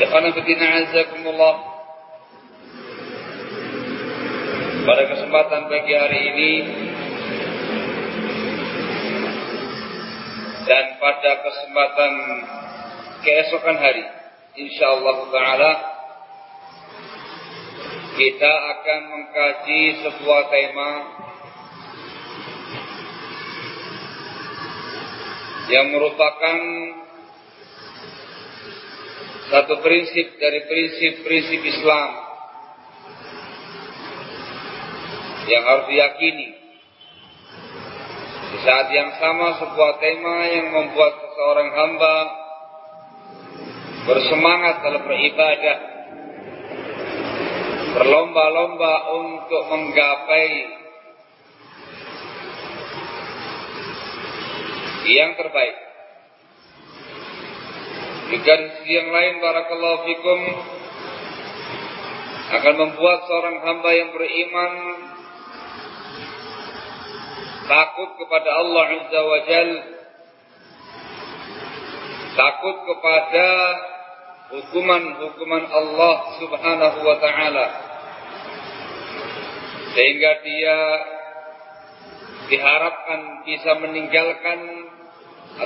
Ikhwan Fiddina Azakumullah. Pada kesempatan pagi hari ini Dan pada kesempatan keesokan hari InsyaAllah Ta'ala Kita akan mengkaji sebuah tema Yang merupakan Satu prinsip dari prinsip-prinsip Islam Yang harus diyakini Di saat yang sama sebuah tema yang membuat seseorang hamba bersemangat dalam beribadah, berlomba-lomba untuk menggapai yang terbaik. Sisi yang lain, barakallahu fikum, akan membuat seorang hamba yang beriman takut kepada Allah Azza wa Jal, takut kepada hukuman-hukuman Allah Subhanahu wa taala. Sehingga dia diharapkan bisa meninggalkan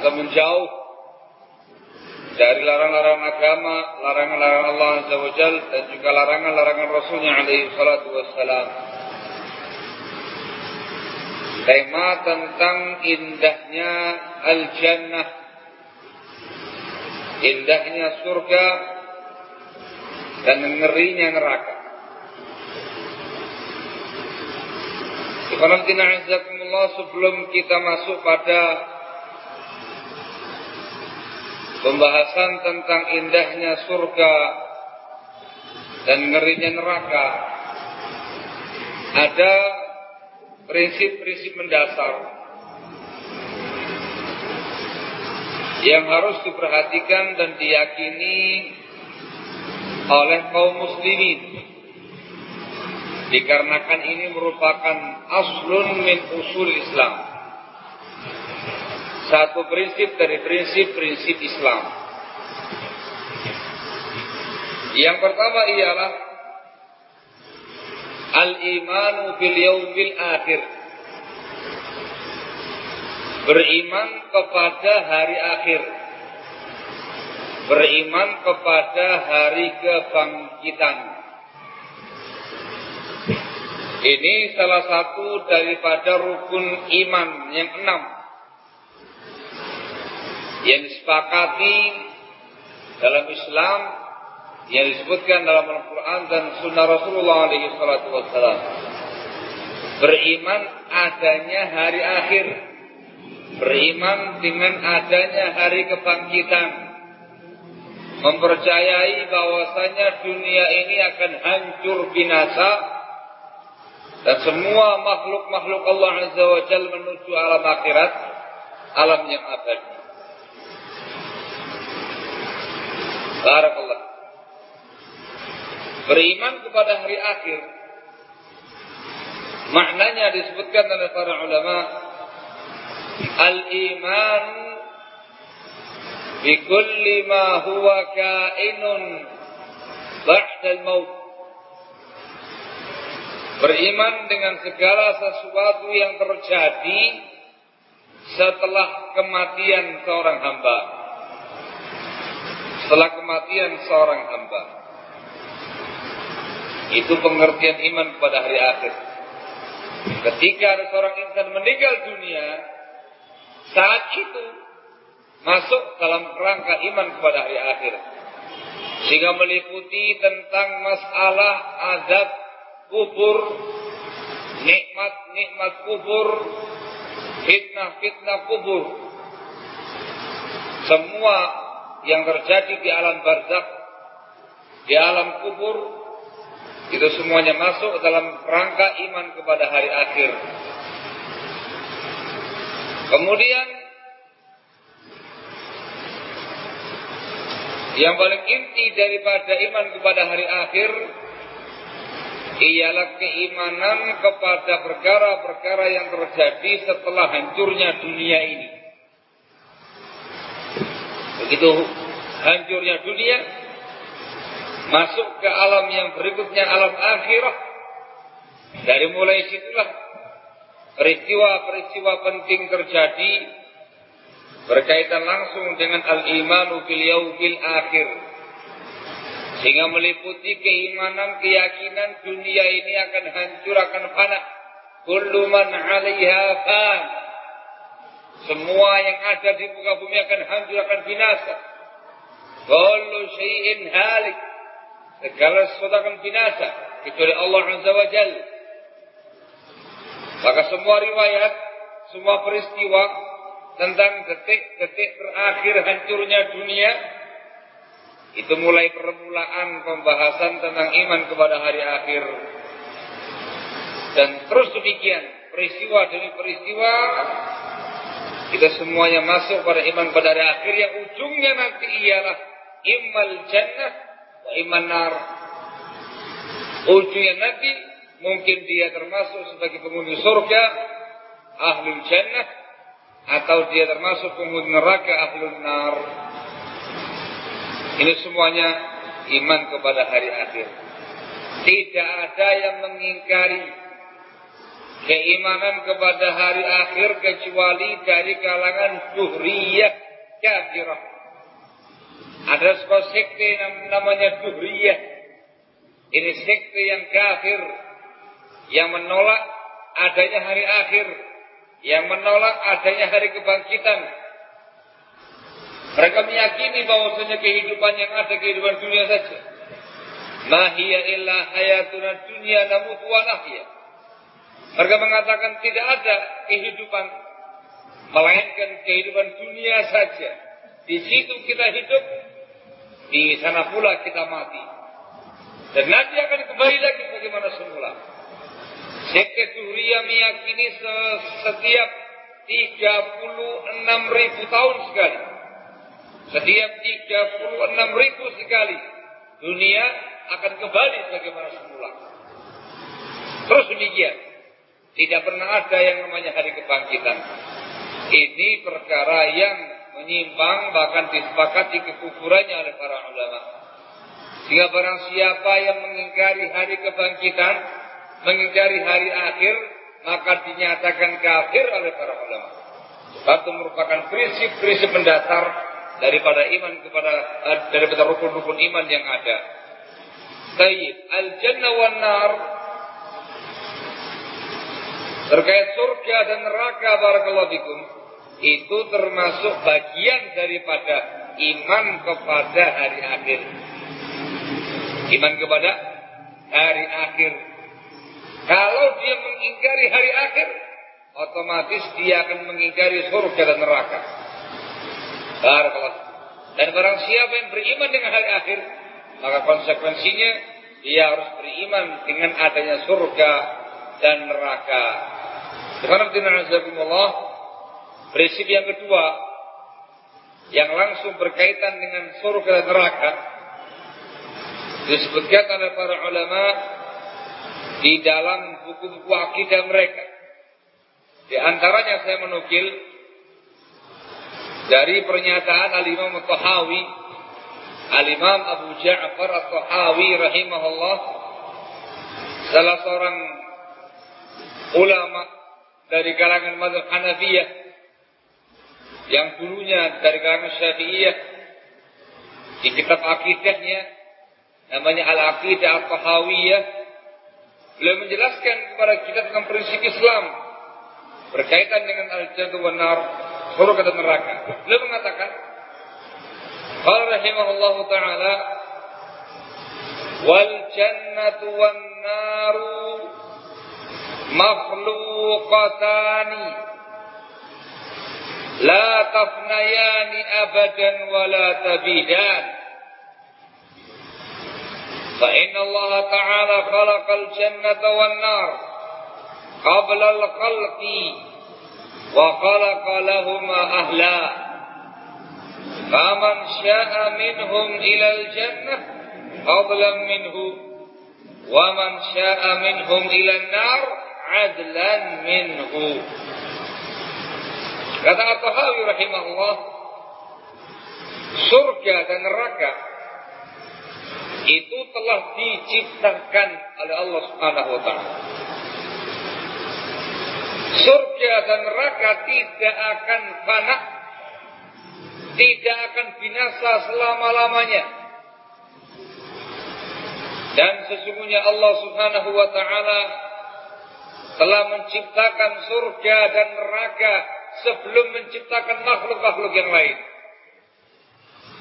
atau menjauh dari larangan-larangan agama, larangan-larangan Allah Azza wa Jal dan juga larangan-larangan Rasulnya alaihi salatu wassalam. Tema tentang indahnya al-jannah indahnya surga dan ngerinya neraka. Subhanallah sebelum kita masuk pada pembahasan tentang indahnya surga dan ngerinya neraka, ada prinsip-prinsip mendasar yang harus diperhatikan dan diyakini oleh kaum muslimin. Dikarenakan ini merupakan aslun min usul Islam satu prinsip dari prinsip-prinsip Islam. Yang pertama ialah al-imanu bil yaumil akhir. Beriman kepada hari akhir. Beriman kepada hari kebangkitan. Ini salah satu daripada rukun iman yang enam yang disepakati dalam Islam yang disebutkan dalam Al-Quran dan Sunnah Rasulullah SAW. Beriman adanya hari akhir, beriman dengan adanya hari kebangkitan, mempercayai bahwasanya dunia ini akan hancur binasa dan semua makhluk-makhluk Allah Azza wa Jalla menuju alam akhirat, alam yang abadi. Barakallah. Beriman kepada hari akhir. Maknanya disebutkan oleh para ulama al-iman bi kulli ma huwa kainun ba'da al-maut. Beriman dengan segala sesuatu yang terjadi setelah kematian seorang hamba setelah kematian seorang hamba. Itu pengertian iman kepada hari akhir. Ketika ada seorang insan meninggal dunia, saat itu masuk dalam kerangka iman kepada hari akhir. Sehingga meliputi tentang masalah azab kubur, nikmat-nikmat kubur, fitnah-fitnah kubur. Semua yang terjadi di alam barzakh, di alam kubur, itu semuanya masuk dalam rangka iman kepada hari akhir. Kemudian yang paling inti daripada iman kepada hari akhir ialah keimanan kepada perkara-perkara yang terjadi setelah hancurnya dunia ini. Begitu hancurnya dunia, masuk ke alam yang berikutnya, alam akhirah. Dari mulai situlah peristiwa-peristiwa penting terjadi berkaitan langsung dengan al-imanu bil yaumil akhir. Sehingga meliputi keimanan, keyakinan dunia ini akan hancur, akan fana. Kullu man 'alaiha fan. Semua yang ada di muka bumi akan hancur, akan binasa. Kullu syai'in halik. Segala sesuatu akan binasa. Kecuali Allah Azza wa Jal. Maka semua riwayat, semua peristiwa tentang detik-detik terakhir hancurnya dunia, itu mulai permulaan pembahasan tentang iman kepada hari akhir. Dan terus demikian, peristiwa demi peristiwa kita semuanya masuk pada iman pada hari akhir yang ujungnya nanti ialah imal jannah wa iman nar. Ujungnya nanti mungkin dia termasuk sebagai penghuni surga ahlul jannah atau dia termasuk penghuni neraka ahlul nar. Ini semuanya iman kepada hari akhir. Tidak ada yang mengingkari keimanan kepada hari akhir kecuali dari kalangan duhriyah kafirah. Ada sebuah sekte yang namanya duhriyah. Ini sekte yang kafir. Yang menolak adanya hari akhir. Yang menolak adanya hari kebangkitan. Mereka meyakini bahwasanya kehidupan yang ada kehidupan dunia saja. Mahia illa hayatuna dunia namut wa. Mereka mengatakan tidak ada kehidupan melainkan kehidupan dunia saja. Di situ kita hidup, di sana pula kita mati. Dan nanti akan kembali lagi bagaimana semula. Sekte Tuhriya meyakini setiap 36 ribu tahun sekali. Setiap 36 ribu sekali. Dunia akan kembali bagaimana semula. Terus demikian. Tidak pernah ada yang namanya hari kebangkitan. Ini perkara yang menyimpang bahkan disepakati kekufurannya oleh para ulama. Sehingga barang siapa yang mengingkari hari kebangkitan, mengingkari hari akhir, maka dinyatakan kafir oleh para ulama. Itu merupakan prinsip-prinsip mendasar daripada iman kepada daripada rukun-rukun iman yang ada. Tayyib, al-jannah wan nar terkait surga dan neraka barakallahu fikum itu termasuk bagian daripada iman kepada hari akhir. Iman kepada hari akhir. Kalau dia mengingkari hari akhir, otomatis dia akan mengingkari surga dan neraka. Barakallahu. Dan barang siapa yang beriman dengan hari akhir, maka konsekuensinya dia harus beriman dengan adanya surga dan neraka. Allah, prinsip yang kedua yang langsung berkaitan dengan surga dan neraka disebutkan oleh para ulama di dalam buku-buku akidah mereka. Di antaranya saya menukil dari pernyataan Al-Imam Tahawi Al-Imam Abu Ja'far At-Tahawi rahimahullah salah seorang ulama dari kalangan mazhab Hanafiyah. Yang dulunya dari kalangan Syafi'iyah. Di kitab akidahnya namanya Al-Aqidah At-Tahawiyah beliau menjelaskan kepada kita tentang prinsip Islam berkaitan dengan al-jannah wan nar surga dan neraka. Beliau mengatakan qala rahimahullahu taala wal jannatu wan naru la tafnayani abadan wa la tabidan فإن الله تعالى خلق الجنة والنار قبل الخلق وخلق لهما أهلا. فمن شاء منهم إلى الجنة فضلا منه ومن شاء منهم إلى النار adlan minhu. Kata At-Tahawi rahimahullah, surga dan neraka itu telah diciptakan oleh Allah Subhanahu wa taala. Surga dan neraka tidak akan fana, tidak akan binasa selama-lamanya. Dan sesungguhnya Allah Subhanahu wa taala telah menciptakan surga dan neraka sebelum menciptakan makhluk-makhluk yang lain.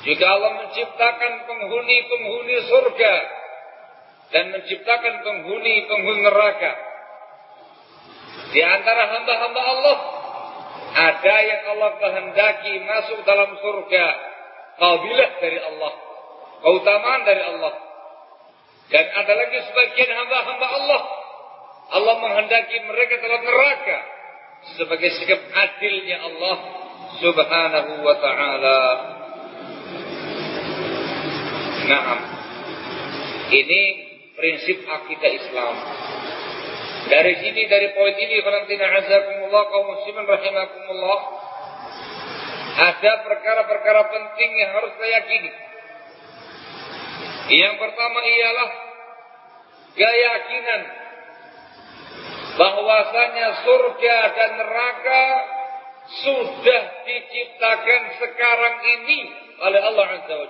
Jika Allah menciptakan penghuni-penghuni surga dan menciptakan penghuni-penghuni neraka. Di antara hamba-hamba Allah ada yang Allah kehendaki masuk dalam surga. Kabilah dari Allah. Keutamaan dari Allah. Dan ada lagi sebagian hamba-hamba Allah Allah menghendaki mereka dalam neraka sebagai sikap adilnya Allah Subhanahu wa taala. Naam. Ini prinsip akidah Islam. Dari sini dari poin ini Valentina azakumullah kaum muslimin rahimakumullah ada perkara-perkara penting yang harus kita yakini. Yang pertama ialah keyakinan bahwasanya surga dan neraka sudah diciptakan sekarang ini oleh Allah Azza wa.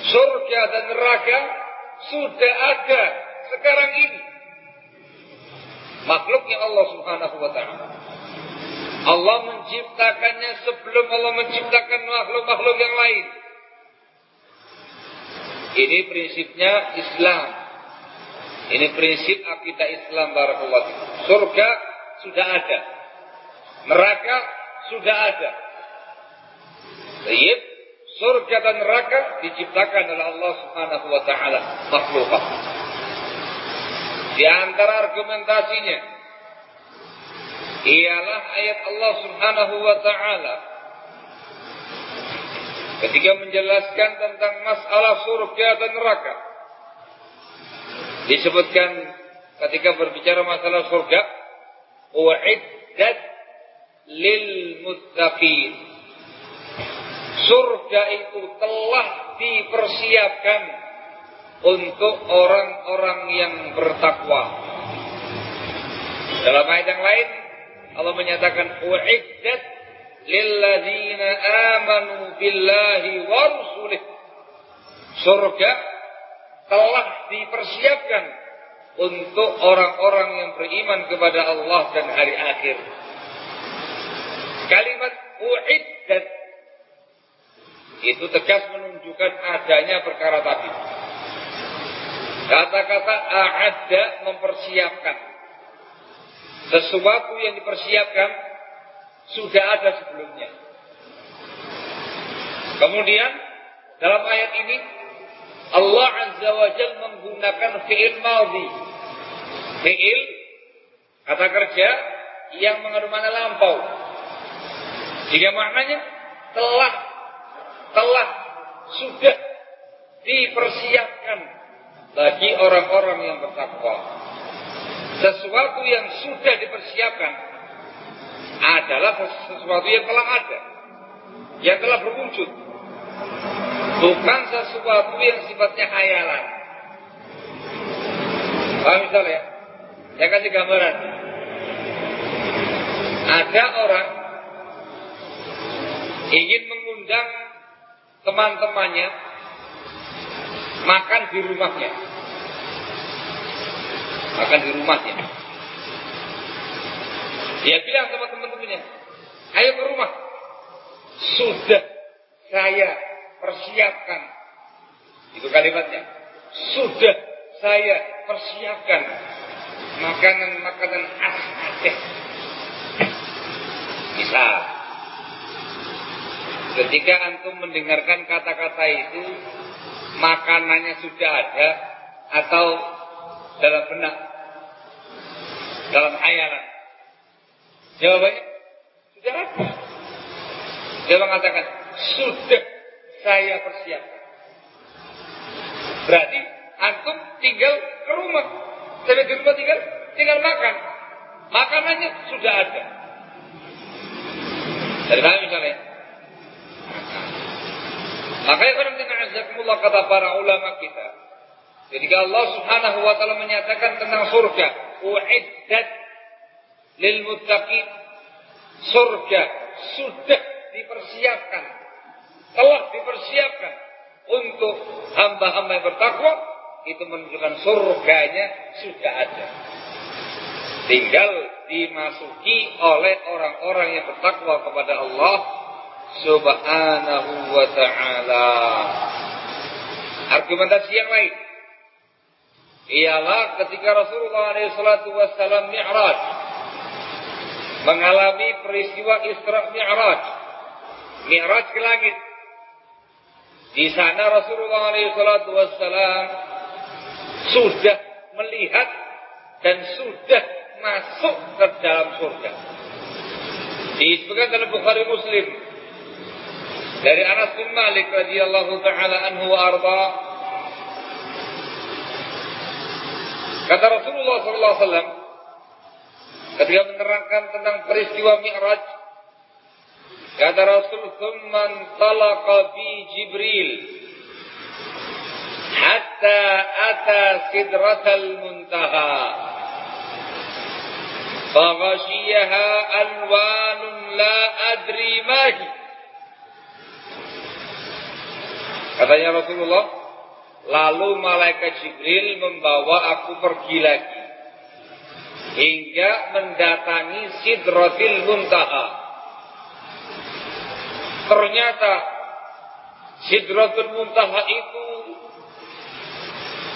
Surga dan neraka sudah ada sekarang ini. Makhluknya Allah Subhanahu wa taala. Allah menciptakannya sebelum Allah menciptakan makhluk-makhluk yang lain. Ini prinsipnya Islam. Ini prinsip akidah Islam barakallahu Surga sudah ada. Neraka sudah ada. Baik, surga dan neraka diciptakan oleh Allah Subhanahu wa taala makhluk. Di antara argumentasinya ialah ayat Allah Subhanahu wa taala ketika menjelaskan tentang masalah surga dan neraka disebutkan ketika berbicara masalah surga uiddat lil muttaqin. Surga itu telah dipersiapkan untuk orang-orang yang bertakwa. Dalam ayat yang lain Allah menyatakan uiddat lilladzina amanu billahi wa rusulih. Surga telah dipersiapkan untuk orang-orang yang beriman kepada Allah dan hari akhir. Kalimat uiddat itu tegas menunjukkan adanya perkara tadi. Kata-kata a'adda mempersiapkan. Sesuatu yang dipersiapkan sudah ada sebelumnya. Kemudian dalam ayat ini Allah Azza wa Jal menggunakan fi'il maldi. Fi'il kata kerja yang mengandung mana lampau. Jika maknanya telah telah sudah dipersiapkan bagi orang-orang yang bertakwa. Sesuatu yang sudah dipersiapkan adalah sesuatu yang telah ada, yang telah berwujud. Bukan sesuatu yang sifatnya khayalan. Paham misalnya? Saya kasih gambaran. Ada orang ingin mengundang teman-temannya makan di rumahnya. Makan di rumahnya. Dia bilang sama teman-temannya, ayo ke rumah. Sudah saya persiapkan. Itu kalimatnya. Sudah saya persiapkan makanan-makanan khas Aceh. Bisa. Ketika antum mendengarkan kata-kata itu, makanannya sudah ada atau dalam benak, dalam hayalan. Jawabannya sudah ada. Dia mengatakan sudah saya persiapkan. Berarti antum tinggal ke rumah. Sampai di rumah tinggal tinggal makan. Makanannya sudah ada. Dari mana misalnya? Makanya orang tidak kata para ulama kita. Ketika Allah subhanahu wa ta'ala menyatakan tentang surga. U'iddat lil muttaqin. Surga sudah dipersiapkan telah dipersiapkan untuk hamba-hamba yang bertakwa itu menunjukkan surganya sudah ada. Tinggal dimasuki oleh orang-orang yang bertakwa kepada Allah Subhanahu wa taala. Argumentasi yang lain ialah ketika Rasulullah SAW Mi'raj mengalami peristiwa Isra Mi'raj. Mi'raj ke langit di sana Rasulullah SAW sudah melihat dan sudah masuk ke dalam surga. Disebutkan dalam Bukhari Muslim dari Anas bin Malik radhiyallahu taala anhu wa arda kata Rasulullah SAW ketika menerangkan tentang peristiwa Mi'raj Kata Rasul, "Tsumman talaqa bi Jibril hatta ata sidratal muntaha." Faghashiyaha alwanun la adri mahi. Katanya Rasulullah, lalu malaikat Jibril membawa aku pergi lagi hingga mendatangi Sidratil Muntaha ternyata Sidratul Muntaha itu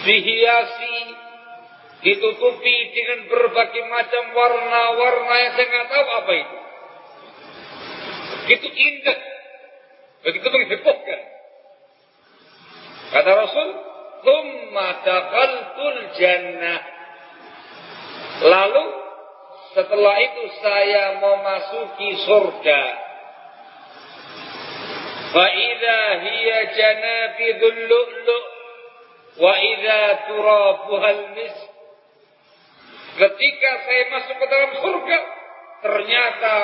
dihiasi, ditutupi dengan berbagai macam warna-warna yang saya nggak tahu apa itu. Begitu indah, begitu menghebohkan. Kata Rasul, "Tsumma dakhaltul jannah." Lalu setelah itu saya memasuki surga. فإذا هي جنافذ اللؤلؤ وإذا ترابها المسك Ketika saya masuk ke dalam surga, ternyata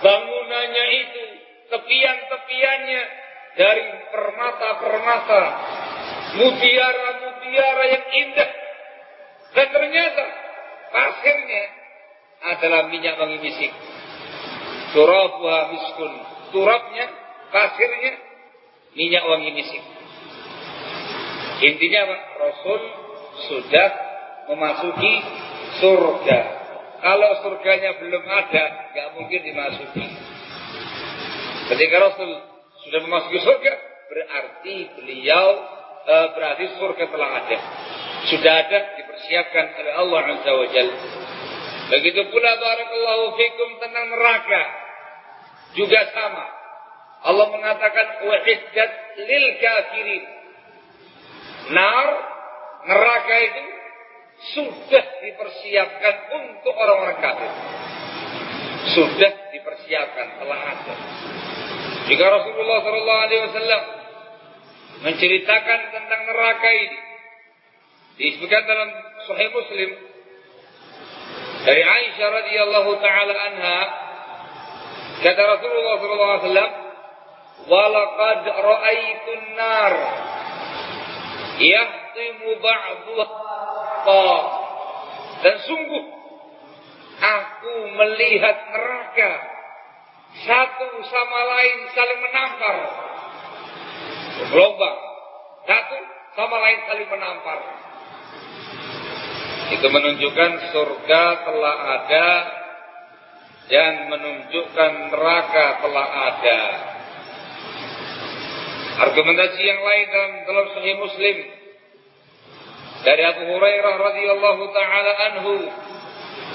bangunannya itu, tepian-tepiannya dari permata-permata, mutiara-mutiara yang indah. Dan ternyata pasirnya adalah minyak wangi misik. Turabuha miskun. Turabnya, pasirnya, minyak wangi misik. Intinya apa? Rasul sudah memasuki surga. Kalau surganya belum ada, nggak mungkin dimasuki. Ketika Rasul sudah memasuki surga, berarti beliau e, berarti surga telah ada. Sudah ada dipersiapkan oleh Allah Azza wa Jalla. Begitu pula barakallahu fikum tentang neraka. Juga sama. Allah mengatakan wa'iddat lil kafirin. Nar, neraka itu sudah dipersiapkan untuk orang-orang kafir. Sudah dipersiapkan, telah ada. Jika Rasulullah Sallallahu Alaihi Wasallam menceritakan tentang neraka ini, disebutkan dalam Sahih Muslim dari Aisyah radhiyallahu taala anha kata Rasulullah sallallahu alaihi wasallam walaqad ra'aitun nar. Yahtimu ba'dhuha dan sungguh aku melihat neraka. Satu sama lain saling menampar. Gelombang satu sama lain saling menampar. Itu menunjukkan surga telah ada dan menunjukkan neraka telah ada argumentasi yang lain dalam dalam Sahih Muslim. Dari Abu Hurairah radhiyallahu taala anhu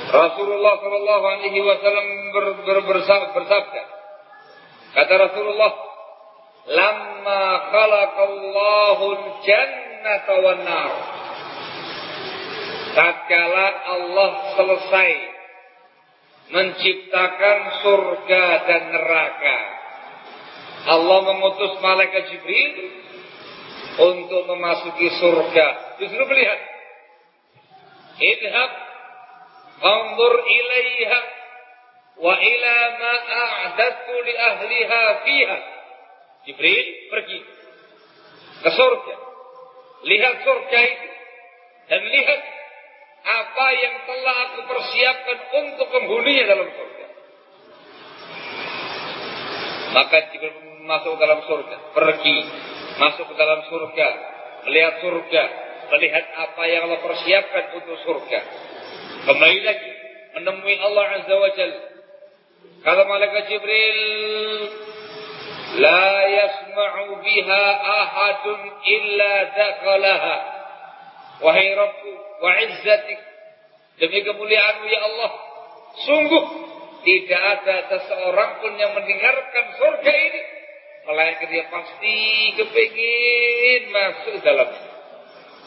Rasulullah sallallahu alaihi wasallam ber, ber, bersabda. Kata Rasulullah lamma khalaqallahu al-jannata wan nar. Tatkala Allah selesai menciptakan surga dan neraka Allah mengutus malaikat Jibril untuk memasuki surga. Justru melihat. Idhab Fanzur ilaiha wa ila ma a'dadtu li ahliha fiha. Jibril pergi ke surga. Lihat surga itu dan lihat apa yang telah aku persiapkan untuk penghuninya dalam surga. Maka Jibril masuk dalam surga, pergi masuk ke dalam surga, melihat surga, melihat apa yang Allah persiapkan untuk surga. Kembali lagi menemui Allah Azza wa Jal. Kata malaikat Jibril, La yasma'u biha ahadun illa dakalaha. Wahai Rabbu wa izzatik. Demi kemuliaanmu ya Allah. Sungguh tidak ada seseorang pun yang mendengarkan surga ini melainkan dia pasti kepingin masuk dalam.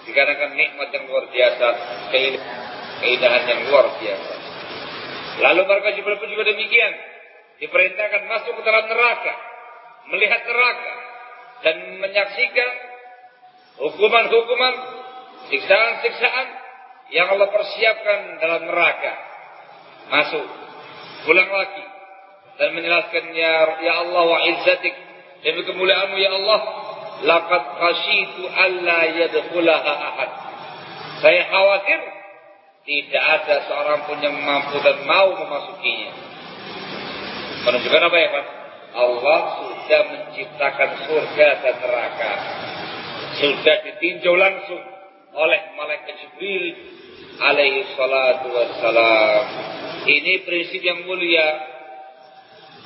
Dikarenakan nikmat yang luar biasa keindahan yang luar biasa. Lalu mereka pun juga demikian. Diperintahkan masuk ke dalam neraka melihat neraka dan menyaksikan hukuman-hukuman siksaan-siksaan yang Allah persiapkan dalam neraka. Masuk pulang lagi dan menjelaskan ya, ya Allah wa izzatik Demi kemuliaanmu ya Allah, laqad khasyitu alla yadkhulaha ahad. Saya khawatir tidak ada seorang pun yang mampu dan mau memasukinya. Menunjukkan apa ya Pak? Allah sudah menciptakan surga dan neraka. Sudah ditinjau langsung oleh malaikat Jibril alaihi salatu wassalam. Ini prinsip yang mulia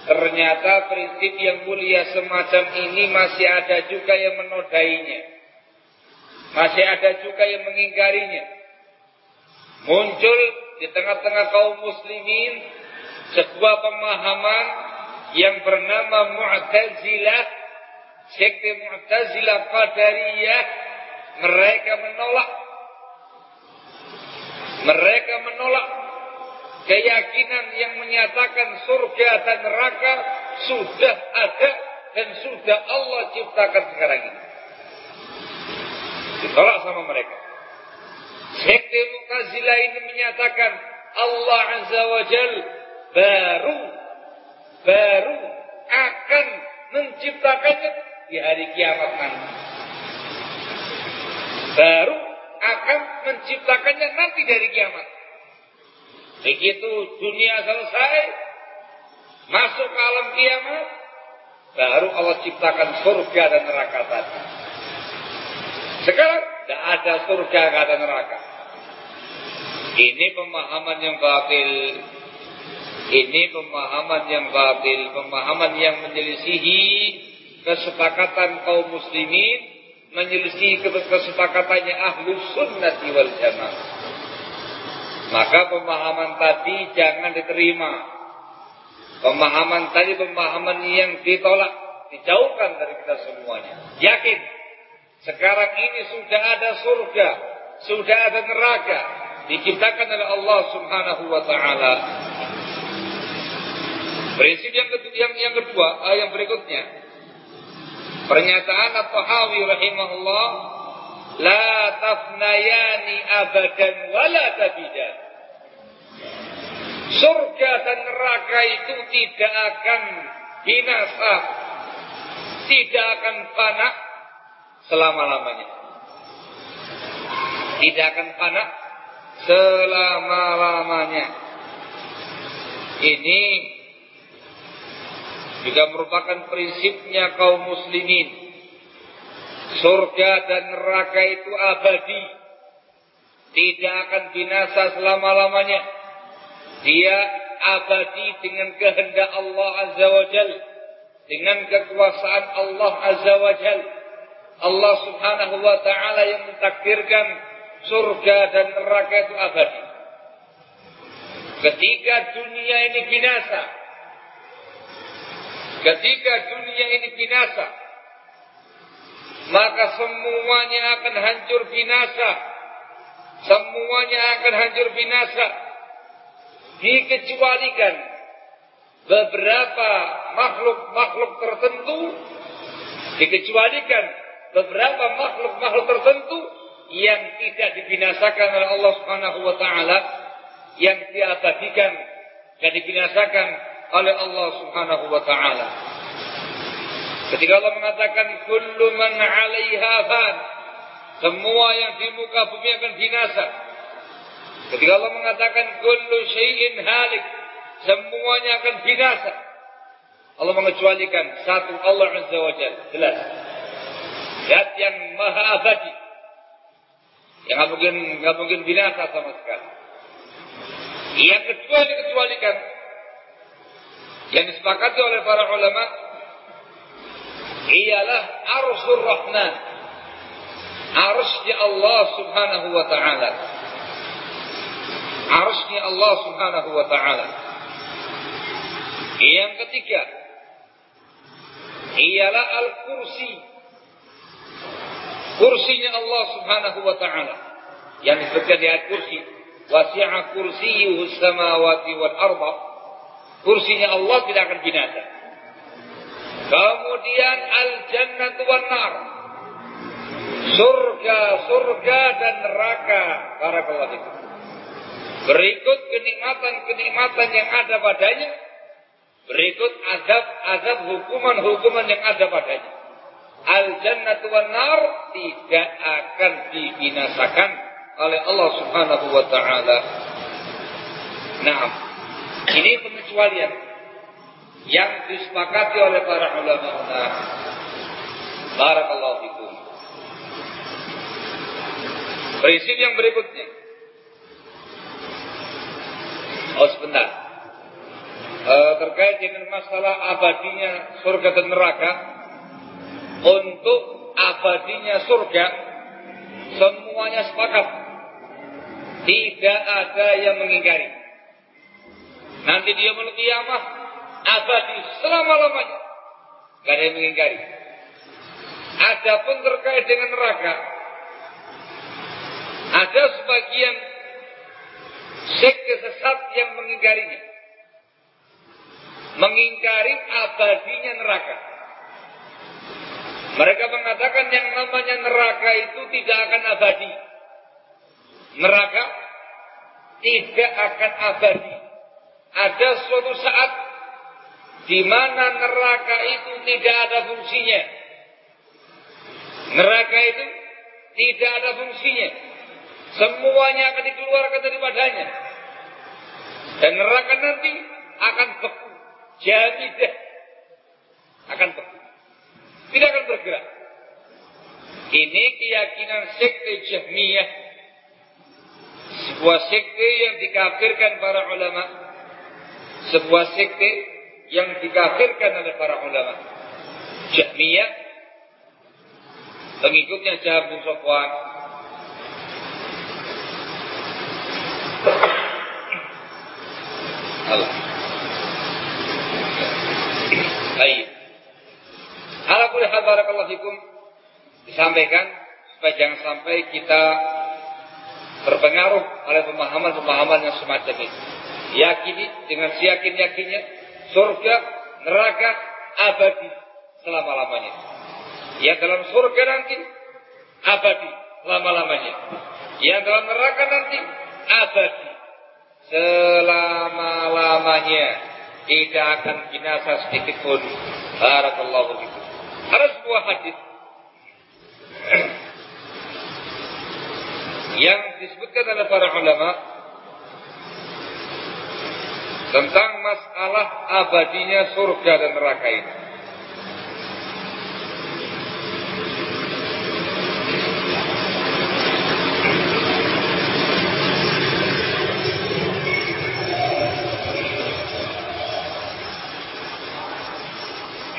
Ternyata prinsip yang mulia semacam ini masih ada juga yang menodainya. Masih ada juga yang mengingkarinya. Muncul di tengah-tengah kaum muslimin sebuah pemahaman yang bernama Mu'tazilah. Sekte Mu'tazilah Qadariyah. Mereka menolak. Mereka menolak keyakinan yang menyatakan surga dan neraka sudah ada dan sudah Allah ciptakan sekarang ini. Ditolak sama mereka. Sekte Mu'tazilah ini menyatakan Allah Azza wa Jal baru baru akan menciptakannya di hari kiamat nanti. Baru akan menciptakannya nanti dari kiamat. Begitu dunia selesai, masuk ke alam kiamat, baru Allah ciptakan surga dan neraka tadi. Sekarang tidak ada surga, tidak ada neraka. Ini pemahaman yang batil. Ini pemahaman yang batil, pemahaman yang menyelisihi kesepakatan kaum muslimin, menyelisihi kesepakatannya ahlu sunnati wal jamaah. Maka pemahaman tadi jangan diterima. Pemahaman tadi pemahaman yang ditolak, dijauhkan dari kita semuanya. Yakin, sekarang ini sudah ada surga, sudah ada neraka, diciptakan oleh Allah Subhanahu wa taala. Prinsip yang kedua, yang, yang kedua, uh, yang berikutnya. Pernyataan At-Tahawi rahimahullah, la tafnayani abadan wala tabidan. Surga dan neraka itu tidak akan binasa, tidak akan fana selama-lamanya. Tidak akan fana selama-lamanya. Ini juga merupakan prinsipnya kaum muslimin. Surga dan neraka itu abadi. Tidak akan binasa selama-lamanya. Dia abadi dengan kehendak Allah Azza wa Jal. Dengan kekuasaan Allah Azza wa Jal. Allah subhanahu wa ta'ala yang mentakdirkan surga dan neraka itu abadi. Ketika dunia ini binasa, ketika dunia ini binasa, maka semuanya akan hancur binasa. Semuanya akan hancur binasa. Dikecualikan beberapa makhluk-makhluk tertentu dikecualikan beberapa makhluk-makhluk tertentu yang tidak dibinasakan oleh Allah Subhanahu wa taala yang diabadikan dan dibinasakan oleh Allah Subhanahu wa taala. Ketika Allah mengatakan kullu man 'alaiha fan, semua yang di muka bumi akan binasa. Ketika Allah mengatakan kullu syai'in halik, semuanya akan binasa. Allah mengecualikan satu Allah Azza wa Jalla. Jelas. Zat yang maha abadi. Yang nggak mungkin nggak mungkin binasa sama sekali. Yang kedua dikecualikan yang disepakati oleh para ulama ialah arsul rahman arsy Allah subhanahu wa ta'ala arsy Allah subhanahu wa ta'ala. Yang ketiga ialah al-kursi. Kursinya Allah Subhanahu wa taala. Yang disebutkan di ayat kursi wasi'a kursiyyuhu samawati wal arda. Kursinya Allah tidak akan binasa. Kemudian al jannatu wan nar. Surga surga dan neraka. Para itu berikut kenikmatan-kenikmatan yang ada padanya berikut azab-azab hukuman-hukuman yang ada padanya al-jannatu wan nar tidak akan dibinasakan oleh Allah Subhanahu wa taala. Nah, ini pengecualian yang disepakati oleh para ulama. Barakallahu fikum. Prinsip yang berikutnya. Oh sebentar. E, terkait dengan masalah abadinya surga dan neraka, untuk abadinya surga semuanya sepakat. Tidak ada yang mengingkari. Nanti dia kiamah abadi selama-lamanya. Tidak ada yang mengingkari. Adapun terkait dengan neraka ada sebagian sekte sesat yang mengingkarinya mengingkari abadinya neraka mereka mengatakan yang namanya neraka itu tidak akan abadi. Neraka tidak akan abadi. Ada suatu saat di mana neraka itu tidak ada fungsinya. Neraka itu tidak ada fungsinya. Semuanya akan dikeluarkan daripadanya. Dan neraka nanti akan beku. Jamidah. Akan beku. Tidak akan bergerak. Ini keyakinan sekte Jahmiyah. Sebuah sekte yang dikafirkan para ulama. Sebuah sekte yang dikafirkan oleh para ulama. Jahmiyah pengikutnya Jahab bin Sofwan Allah. Baik. Ala hal barakallahu fikum disampaikan supaya jangan sampai kita terpengaruh oleh pemahaman-pemahaman yang semacam itu. Yakini dengan siyakin-yakinnya surga, neraka abadi selama-lamanya. Yang dalam surga nanti abadi selama-lamanya. Yang dalam neraka nanti abadi selama-lamanya. Tidak akan binasa sedikit pun. Barakallahu fikum. Ada sebuah hadis yang disebutkan oleh para ulama tentang masalah abadinya surga dan neraka ini.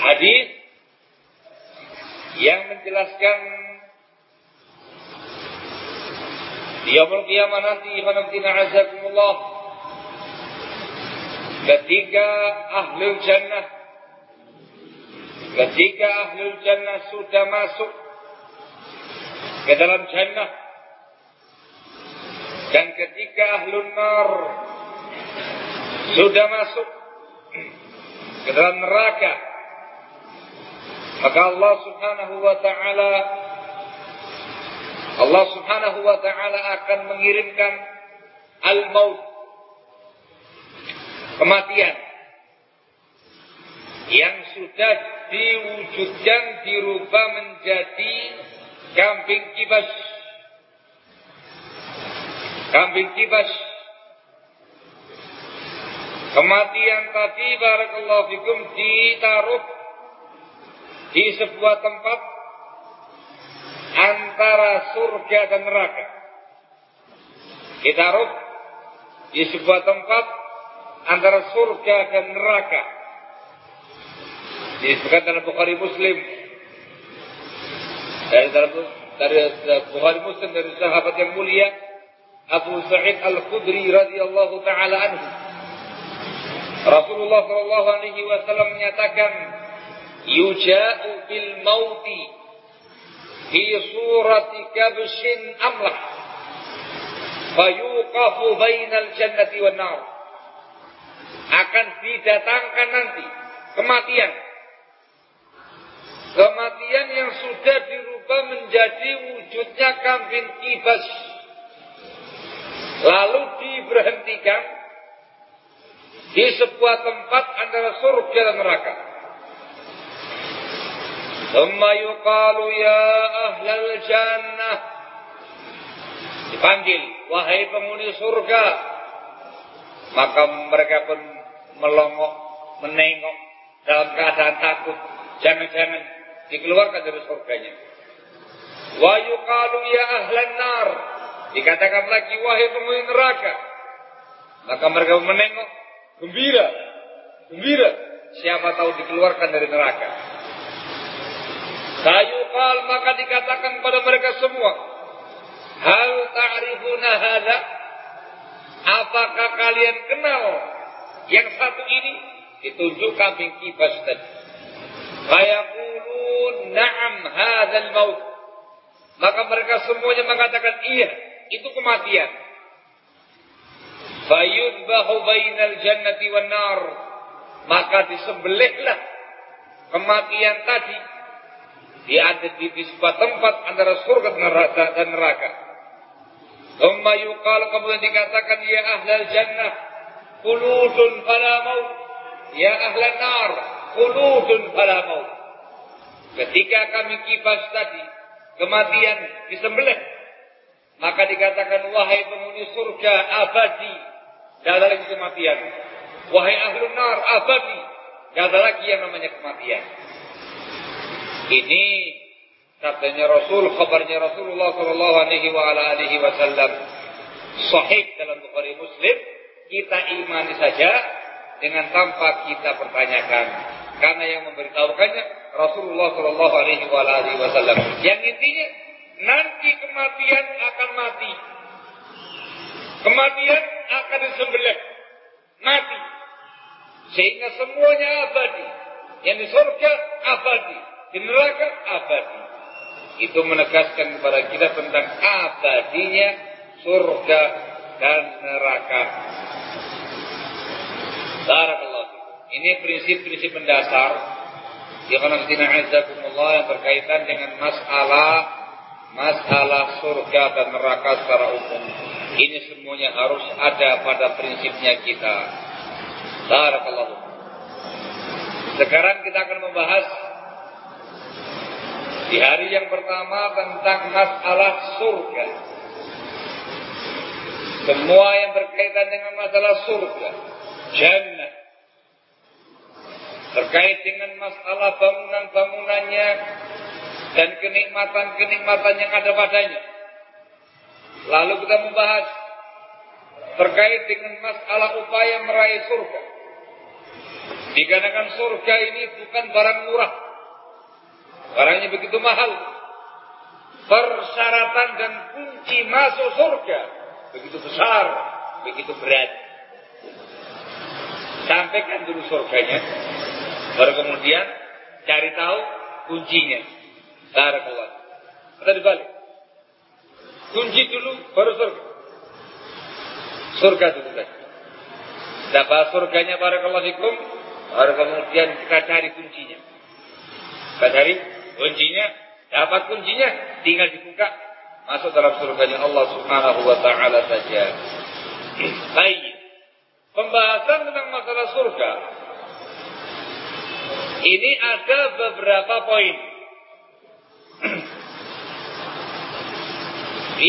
Hadis yang menjelaskan di yaumul qiyamah nanti ikhwan azakumullah. Ketika ahlul jannah. Ketika ahlul jannah sudah masuk ke dalam jannah. Dan ketika ahlul nar sudah masuk ke dalam neraka maka Allah Subhanahu wa taala Allah Subhanahu wa taala akan mengirimkan al-maut kematian yang sudah diwujudkan dirubah menjadi kambing kibas. Kambing kibas. Kematian tadi barakallahu fikum ditaruh di sebuah tempat antara surga dan neraka ditaruh di sebuah tempat antara surga dan neraka. Disebutkan dalam Bukhari Muslim. Dari dalam dari Bukhari Muslim dari sahabat yang mulia Abu Sa'id Al-Khudri radhiyallahu taala anhu. Rasulullah sallallahu alaihi wasallam menyatakan yuja'u bil mauti fi surati kabshin amlah fayuqafu bainal jannati wan nar akan didatangkan nanti kematian. Kematian yang sudah dirubah menjadi wujudnya kambing kibas. Lalu diberhentikan di sebuah tempat antara surga dan neraka. Thumma yuqalu ya ahlal jannah. Dipanggil, wahai penghuni surga. Maka mereka pun melongok, menengok dalam keadaan takut. Jangan-jangan dikeluarkan dari surganya. Wa yuqalu ya ahlan nar. Dikatakan lagi wahai penghuni neraka. Maka mereka menengok gembira. Gembira. Siapa tahu dikeluarkan dari neraka. Sayuqal maka dikatakan kepada mereka semua. Hal ta'rifuna hadha? Apakah kalian kenal yang satu ini ditunjuk kambing kibas tadi. Fayaqulun na'am hadzal maut. Maka mereka semuanya mengatakan iya, itu kematian. Fayudbahu bainal jannati wan nar. Maka disembelihlah kematian tadi di di, di sebuah tempat antara surga dan neraka. Thumma kemudian dikatakan ya ahlal jannah Kuludun fala maut. ya ahlan nar khuludun fala maut. Ketika kami kipas tadi kematian disembelih maka dikatakan wahai penghuni surga abadi tidak kematian. Wahai ahlu nar abadi tidak ada lagi yang namanya kematian. Ini sabdanya Rasul, kabarnya Rasulullah Shallallahu Alaihi Wasallam sahih dalam Bukhari Muslim. Kita imani saja dengan tanpa kita pertanyakan. Karena yang memberitahukannya Rasulullah Shallallahu Alaihi Wasallam. Yang intinya nanti kematian akan mati. Kematian akan disembelih. Mati. Sehingga semuanya abadi. Yang di surga abadi. Di neraka abadi. Itu menegaskan kepada kita tentang abadinya surga dan neraka. Barakallahu Ini prinsip-prinsip mendasar yang yang berkaitan dengan masalah masalah surga dan neraka secara umum. Ini semuanya harus ada pada prinsipnya kita. Barakallahu. Sekarang kita akan membahas di hari yang pertama tentang masalah surga. Semua yang berkaitan dengan masalah surga, jannah. Terkait dengan masalah bangunan-bangunannya dan kenikmatan-kenikmatan yang ada padanya. Lalu kita membahas terkait dengan masalah upaya meraih surga. Dikarenakan surga ini bukan barang murah. Barangnya begitu mahal. Persyaratan dan kunci masuk surga begitu besar, begitu berat. Sampaikan dulu surganya, baru kemudian cari tahu kuncinya. Barakallah. Kita dibalik. Kunci dulu, baru surga. Surga dulu kan. Dapat surganya barakallahu fikum, baru kemudian kita cari kuncinya. Kita cari kuncinya, dapat kuncinya, tinggal dibuka, masuk dalam surganya Allah Subhanahu wa taala saja. Baik. Pembahasan tentang masalah surga ini ada beberapa poin.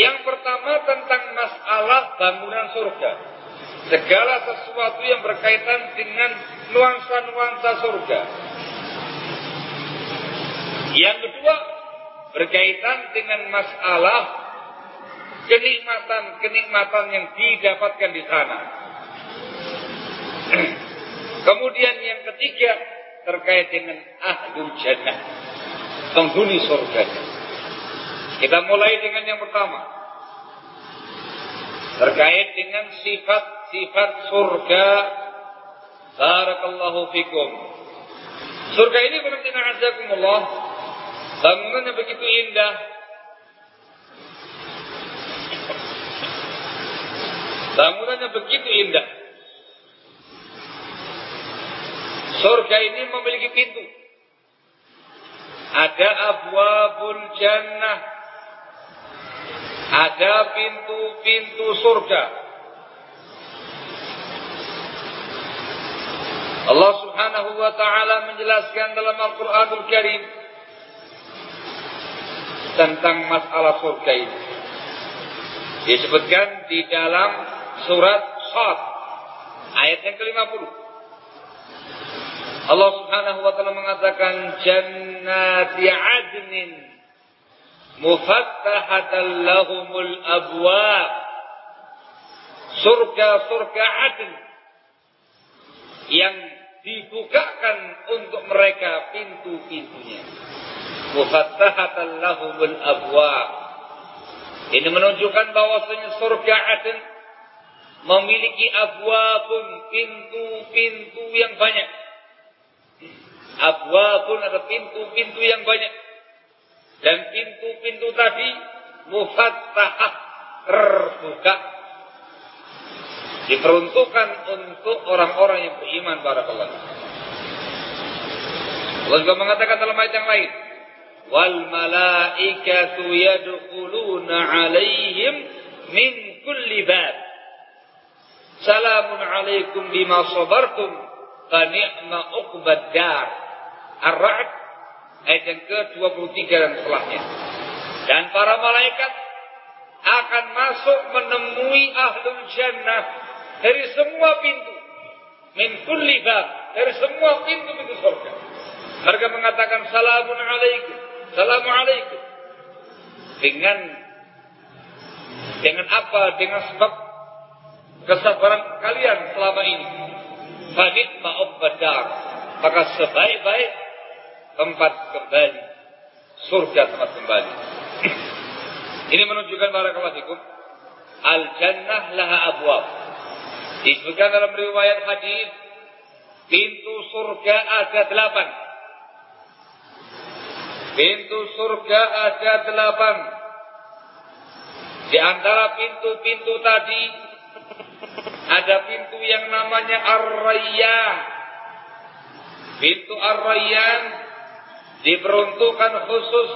Yang pertama tentang masalah bangunan surga. Segala sesuatu yang berkaitan dengan nuansa-nuansa surga. Yang kedua berkaitan dengan masalah kenikmatan-kenikmatan yang didapatkan di sana. Kemudian yang ketiga terkait dengan ahlul jannah, penghuni surga. Kita mulai dengan yang pertama. Terkait dengan sifat-sifat surga. Barakallahu fikum. Surga ini benar-benar azakumullah Bangunannya begitu indah. Bangunannya begitu indah. Surga ini memiliki pintu. Ada abwabul jannah. Ada pintu-pintu surga. Allah Subhanahu wa taala menjelaskan dalam Al-Qur'anul Karim tentang masalah surga ini. Disebutkan di dalam surat Sad ayat yang ke-50. Allah Subhanahu wa taala mengatakan jannati adnin mufattahatan lahumul abwab. Surga-surga adn yang dibukakan untuk mereka pintu-pintunya mufattahatan lahumul abwab. Ini menunjukkan bahwasanya surga Aden memiliki abwabun pintu-pintu yang banyak. Abwabun ada pintu-pintu yang banyak. Dan pintu-pintu tadi mufattahah terbuka diperuntukkan untuk orang-orang yang beriman para Allah. Allah juga mengatakan dalam ayat yang lain, wal malaikatu yadkhuluna alaihim min kulli bab salamun alaikum bima sabartum Fani'ma uqbad dar. Ar-Ra'd ayat yang ke-23 dan setelahnya. Dan para malaikat akan masuk menemui ahlul jannah dari semua pintu. Min kulli bab. Dari semua pintu-pintu surga. Mereka mengatakan salamun alaikum. Salamu alaikum. Dengan dengan apa? Dengan sebab kesabaran kalian selama ini. Fanit ma'ub badar. Maka sebaik-baik tempat kembali. Surga tempat kembali. Ini menunjukkan barakallahu fikum. Al-jannah laha abwab. Disebutkan dalam riwayat hadis pintu surga ada delapan. Pintu surga ada delapan. Di antara pintu-pintu tadi ada pintu yang namanya Ar-Rayyan. Pintu Ar-Rayyan diperuntukkan khusus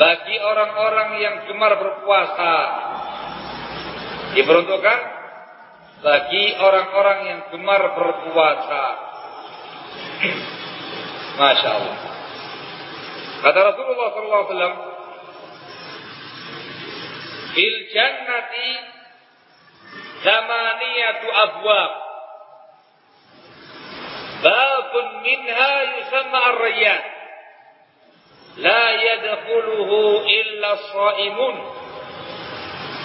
bagi orang-orang yang gemar berpuasa. Diperuntukkan bagi orang-orang yang gemar berpuasa. Masya Allah. Kata Rasulullah SAW, Fil jannati zamaniyatu abwab. Babun minha yusamma ar-rayyan. La yadkhuluhu illa saimun.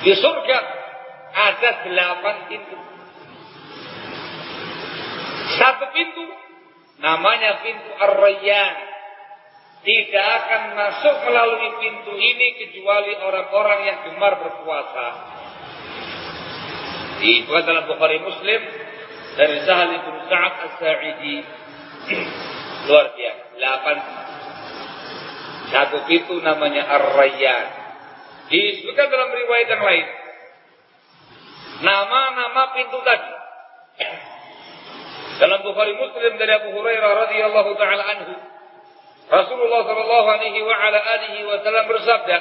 Di surga ada delapan pintu. Satu pintu namanya pintu Ar-Rayyan. Tidak akan masuk melalui pintu ini kecuali orang-orang yang gemar berpuasa. Di dalam Bukhari Muslim dari Sahal bin Sa'ad As-Sa'idi. Luar biasa. Delapan satu pintu namanya Ar-Rayyan. Disebutkan dalam riwayat yang lain. Nama-nama pintu tadi. Dalam Bukhari Muslim dari Abu Hurairah radhiyallahu taala anhu, Rasulullah sallallahu alaihi wa ala alihi wasallam bersabda,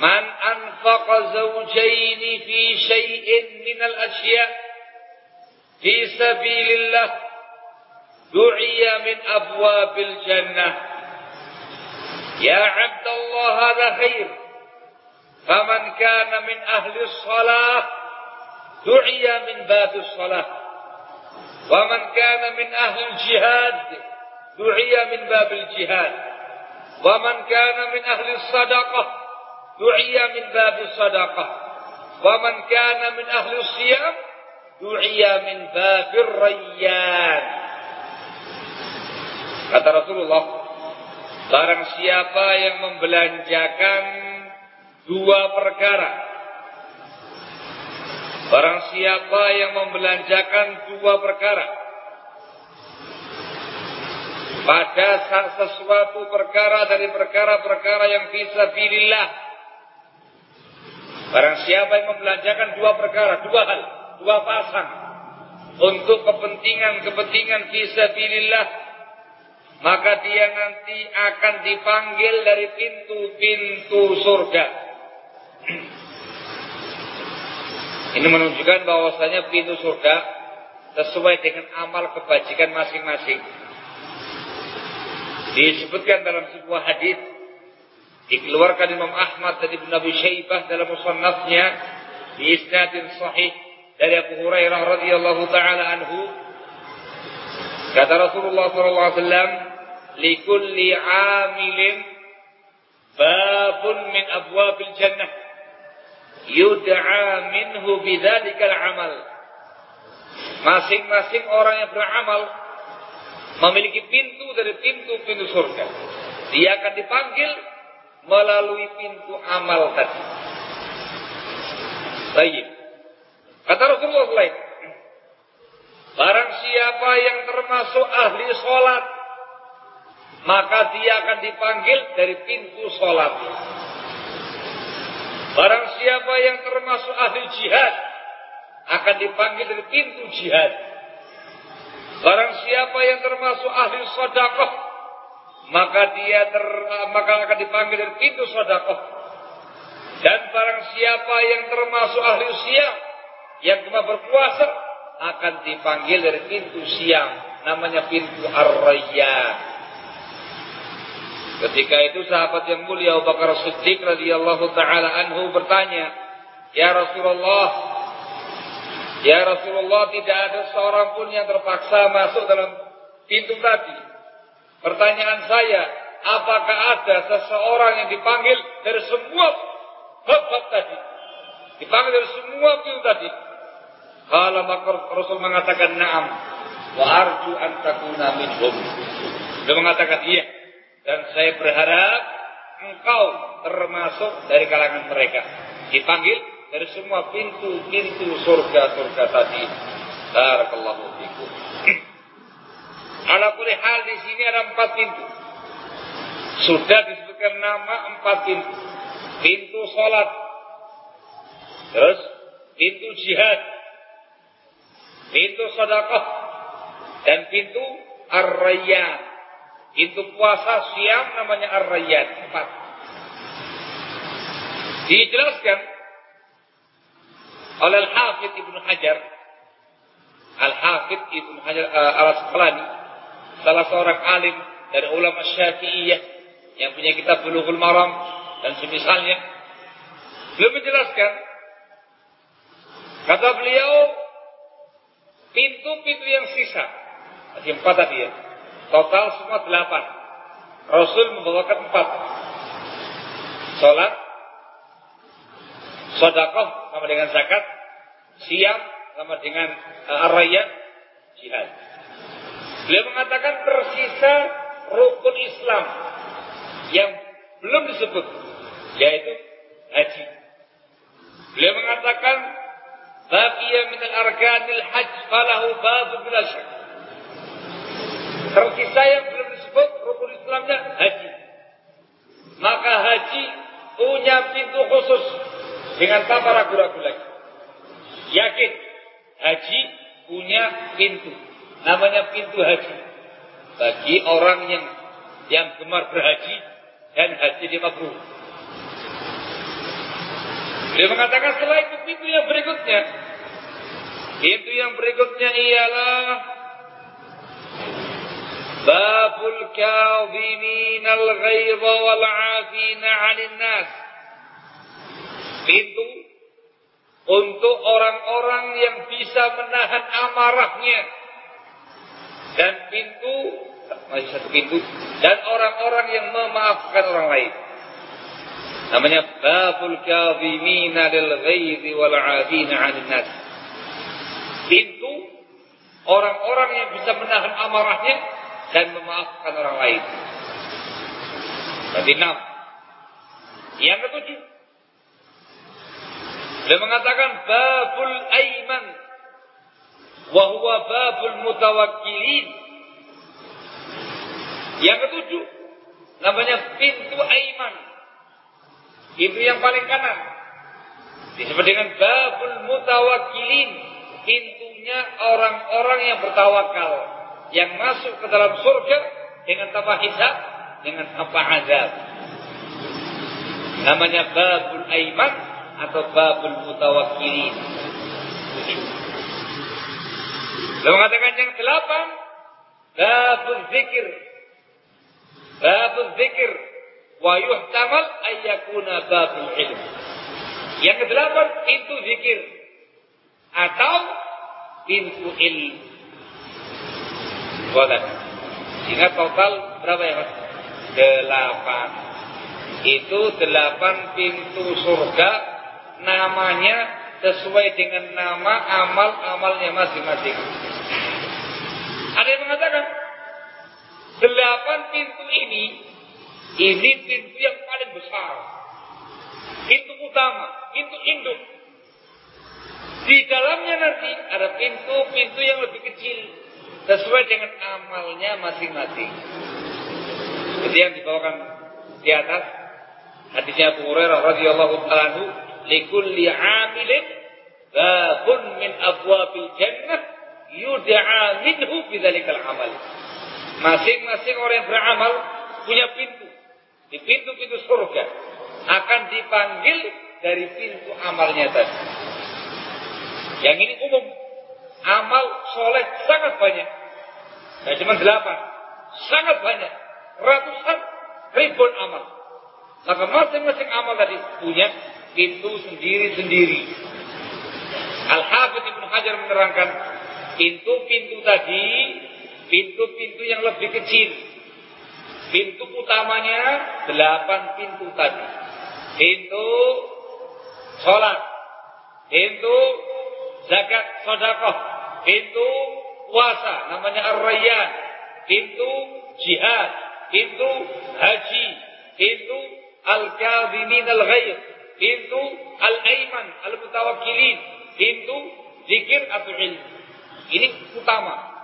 "Man anfaqa zawjayn fi syai'in min al-asya' fi sabilillah du'iya min abwabil jannah." Ya Abdullah hadha khair. Faman kana min ahli salah du'iya min babis salah. ومن كان من دعي min باب jihad. ومن man من min ahli دعي من min الصدقة ومن كان man أهل min ahli من باب min. Kata Rasulullah, barang siapa yang membelanjakan dua perkara, Barang siapa yang membelanjakan dua perkara pada sesuatu perkara dari perkara-perkara yang bisa pilihlah. Barang siapa yang membelanjakan dua perkara, dua hal, dua pasang untuk kepentingan-kepentingan bisa pilihlah, maka dia nanti akan dipanggil dari pintu-pintu surga. Ini menunjukkan bahwasanya pintu surga sesuai dengan amal kebajikan masing-masing. Disebutkan dalam sebuah hadis dikeluarkan Imam Ahmad dari Ibnu Abi Syaibah dalam musannafnya di isnadin sahih dari Abu Hurairah radhiyallahu taala anhu kata Rasulullah sallallahu alaihi wasallam likulli amilin babun min abwabil jannah yud'a minhu bidzalikal amal. Masing-masing orang yang beramal memiliki pintu dari pintu-pintu surga. Dia akan dipanggil melalui pintu amal tadi. Baik. Kata Rasulullah SAW, Barang siapa yang termasuk ahli sholat, maka dia akan dipanggil dari pintu sholat. Barang siapa yang termasuk ahli jihad akan dipanggil dari pintu jihad. Barang siapa yang termasuk ahli sodakoh maka dia ter, maka akan dipanggil dari pintu sodakoh. Dan barang siapa yang termasuk ahli siap yang cuma berpuasa akan dipanggil dari pintu siang. Namanya pintu Ar-Rayyan. Ketika itu sahabat yang mulia Abu Bakar Siddiq radhiyallahu taala anhu bertanya, "Ya Rasulullah, ya Rasulullah tidak ada seorang pun yang terpaksa masuk dalam pintu tadi." Pertanyaan saya, apakah ada seseorang yang dipanggil dari semua bab tadi? Dipanggil dari semua pintu tadi. Kalau Rasul mengatakan na'am wa arju an takuna minhum. Dia mengatakan iya dan saya berharap engkau termasuk dari kalangan mereka. Dipanggil dari semua pintu-pintu surga-surga tadi. Barakallahu fikum. Ala kulli hal di sini ada empat pintu. Sudah disebutkan nama empat pintu. Pintu sholat. Terus pintu jihad. Pintu sedekah dan pintu ar-rayyan. Pintu puasa siang namanya ar-rayyan. Empat. Dijelaskan oleh Al-Hafidh Ibnu Hajar. Al-Hafidh Ibnu Hajar uh, Al-Asqalani. Salah seorang alim dari ulama Syafi'iyah yang punya kitab Bulughul Maram dan semisalnya. Beliau menjelaskan kata beliau pintu-pintu yang sisa masih empat tadi ya total semua delapan. Rasul membawakan empat. Sholat sodakoh sama dengan zakat siam sama dengan uh, arayat jihad beliau mengatakan tersisa rukun Islam yang belum disebut yaitu haji beliau mengatakan baqiya min al-arkanil hajj falahu babu bila. Tersisa yang belum disebut rukun Islamnya haji. Maka haji punya pintu khusus dengan tanpa ragu-ragu lagi. Yakin haji punya pintu. Namanya pintu haji. Bagi orang yang yang gemar berhaji dan haji di makruh. Dia mengatakan setelah itu pintu yang berikutnya. Pintu yang berikutnya ialah Babul kadhimin al-ghaidha wal 'afina 'anil nas. Pintu untuk orang-orang yang bisa menahan amarahnya dan pintu masih satu pintu dan orang-orang yang memaafkan orang lain. Namanya babul kadhimina lil ghaidhi wal 'afina 'anil nas. Pintu orang-orang yang bisa menahan amarahnya dan memaafkan orang lain. Berarti enam. Yang ketujuh. Dia mengatakan babul aiman wa huwa babul mutawakkilin. Yang ketujuh namanya pintu aiman Pintu yang paling kanan. Disebut dengan babul mutawakilin. Pintunya orang-orang yang bertawakal. Yang masuk ke dalam surga dengan tanpa hisab, dengan tanpa azab. Namanya babul aiman atau babul mutawakilin. Lalu mengatakan yang delapan, babul zikir. Babul zikir wa yuhtamal ayyakuna babul ilm. Yang kedelapan pintu zikir atau pintu ilmu. Boleh. Sehingga total berapa ya Mas? Delapan. Itu delapan pintu surga namanya sesuai dengan nama amal-amalnya masing-masing. Ada yang mengatakan delapan pintu ini ini pintu yang paling besar. Pintu utama, pintu induk. Di dalamnya nanti ada pintu-pintu yang lebih kecil. Sesuai dengan amalnya masing-masing. Seperti yang dibawakan di atas. Hadisnya Abu Hurairah radhiyallahu anhu, "Likulli 'amilin babun min abwabil jannah yud'a minhu bidzalikal amal." Masing-masing orang yang beramal punya pintu di pintu-pintu surga akan dipanggil dari pintu amalnya tadi. Yang ini umum. amal soleh sangat banyak. Tidak cuma delapan, sangat banyak. Ratusan ribuan amal. Maka masing-masing amal tadi punya pintu sendiri-sendiri. Al-Hafidh Ibn Hajar menerangkan pintu-pintu tadi, pintu-pintu yang lebih kecil. Pintu utamanya delapan pintu tadi. Pintu sholat, pintu zakat sodakoh, pintu puasa namanya ar-rayyan, pintu jihad, pintu haji, pintu al-kadhimin al-ghair, pintu al-aiman, al-mutawakkilin, pintu zikir atau ilmu. Ini utama.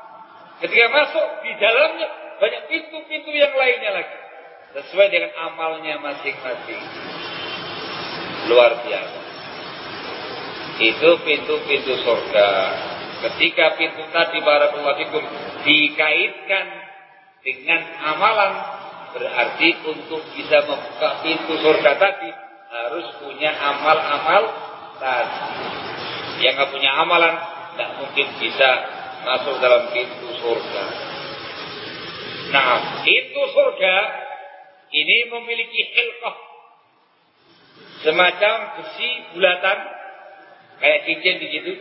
Ketika masuk di dalamnya banyak pintu-pintu yang lainnya lagi. Sesuai dengan amalnya masing-masing. Luar biasa. Itu pintu-pintu surga. Ketika pintu tadi barakallahu fikum dikaitkan dengan amalan berarti untuk bisa membuka pintu surga tadi harus punya amal-amal. Yang nggak punya amalan tidak mungkin bisa masuk dalam pintu surga. Nah, pintu surga ini memiliki hilqah semacam besi bulatan kayak cincin begitu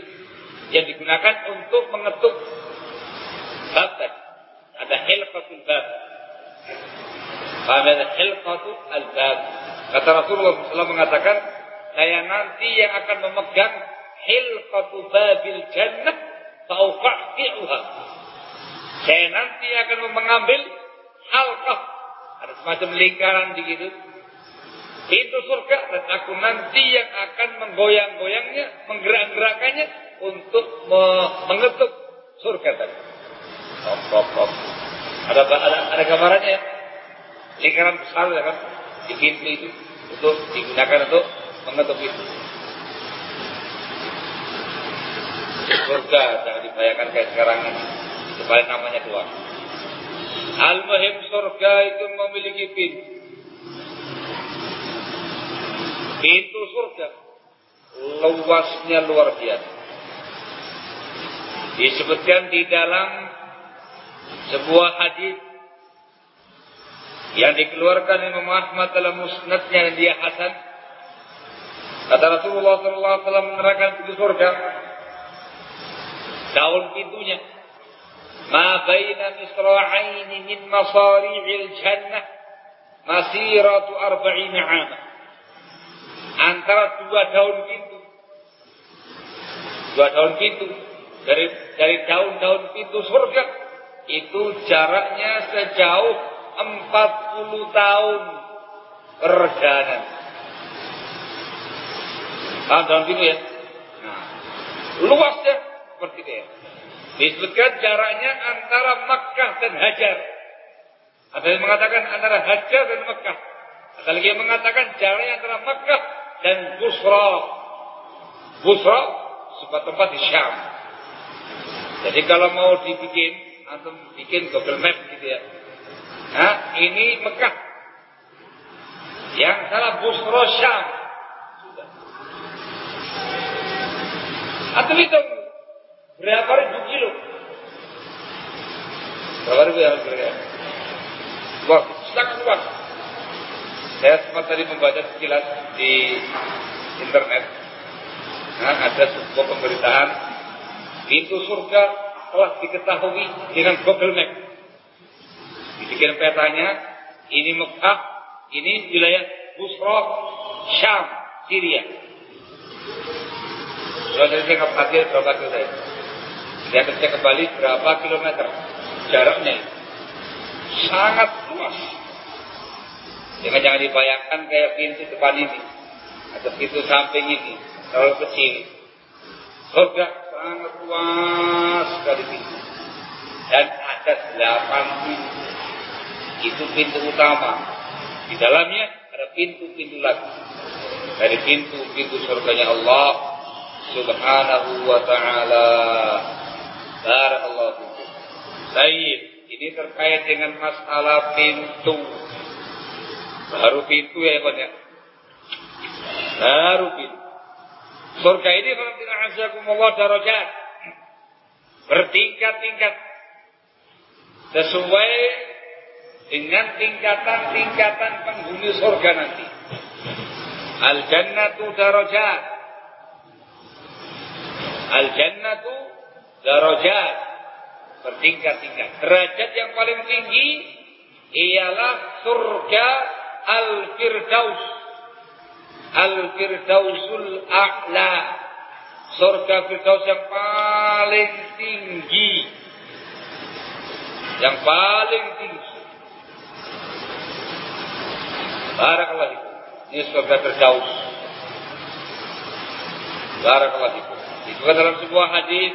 yang digunakan untuk mengetuk bab Ada hilqatul bab. Ada hilqatul al-bab. Kata Rasulullah SAW mengatakan, saya nanti yang akan memegang hilqatu babil jannah fauqa'ti'uha. Saya nanti akan mengambil halqah. Ada semacam lingkaran begitu pintu surga dan aku nanti yang akan menggoyang-goyangnya, menggerak-gerakannya untuk mengetuk surga tadi. Pop, pop, pop. Ada, ada, ada gambarannya ya? Lingkaran besar ya kan? Pintu itu untuk digunakan untuk mengetuk itu. Surga jangan dibayangkan kayak sekarang ini. Kembali namanya dua. Al-Muhim surga itu memiliki pintu. Pintu surga luasnya luar biasa. Disebutkan di dalam sebuah hadis yang dikeluarkan Imam Ahmad dalam musnadnya dia hasan. Kata Rasulullah SAW menerangkan pintu surga. Daun pintunya. Ma baina misra'aini min masari'il jannah masiratu arba'ina 'ama antara dua daun pintu. Dua daun pintu dari dari daun-daun pintu surga itu jaraknya sejauh 40 tahun perjalanan. Paham daun pintu ya? Nah, luasnya seperti itu ya. Disebutkan jaraknya antara Makkah dan Hajar. Ada yang mengatakan antara Hajar dan Makkah. Ada lagi yang mengatakan jaraknya antara Makkah dan Busra. Busra sebuah tempat di Syam. Jadi kalau mau dibikin, atau bikin Google Map gitu ya. Nah, ini Mekah. Yang salah Busra Syam. Atau itu berapa ribu kilo? Berapa ribu ya Wah, sangat luas. Saya sempat tadi membaca sekilas di internet. Nah, ada sebuah pemberitaan pintu surga telah diketahui dengan Google Map. Dibikin petanya, ini Mekah, ini wilayah Busra, Syam, Syria. Kalau dari saya nggak berapa kilo saya. Akan cek kembali berapa kilometer jaraknya. Sangat luas. Jangan jangan dibayangkan kayak pintu depan ini atau pintu samping ini terlalu kecil. Surga sangat luas sekali pintu dan ada delapan pintu. Itu pintu utama. Di dalamnya ada pintu-pintu lagi. Dari pintu-pintu surganya Allah Subhanahu wa taala. Barakallahu fikum. Baik, ini terkait dengan masalah pintu Baru pintu ya Ikhwan ya. Baru pintu. Surga ini kalau tidak azakumullah darajat. bertingkat-tingkat sesuai dengan tingkatan-tingkatan penghuni surga nanti. Al-jannatu darajat. Al-jannatu darajat. Bertingkat-tingkat. Derajat yang paling tinggi ialah surga Al-Firdaus. Al-Firdausul A'la. Surga Firdaus yang paling tinggi. Yang paling tinggi. Barakallahu fikum. Ini surga Firdaus. Barakallahu fikum. Itu dalam sebuah hadis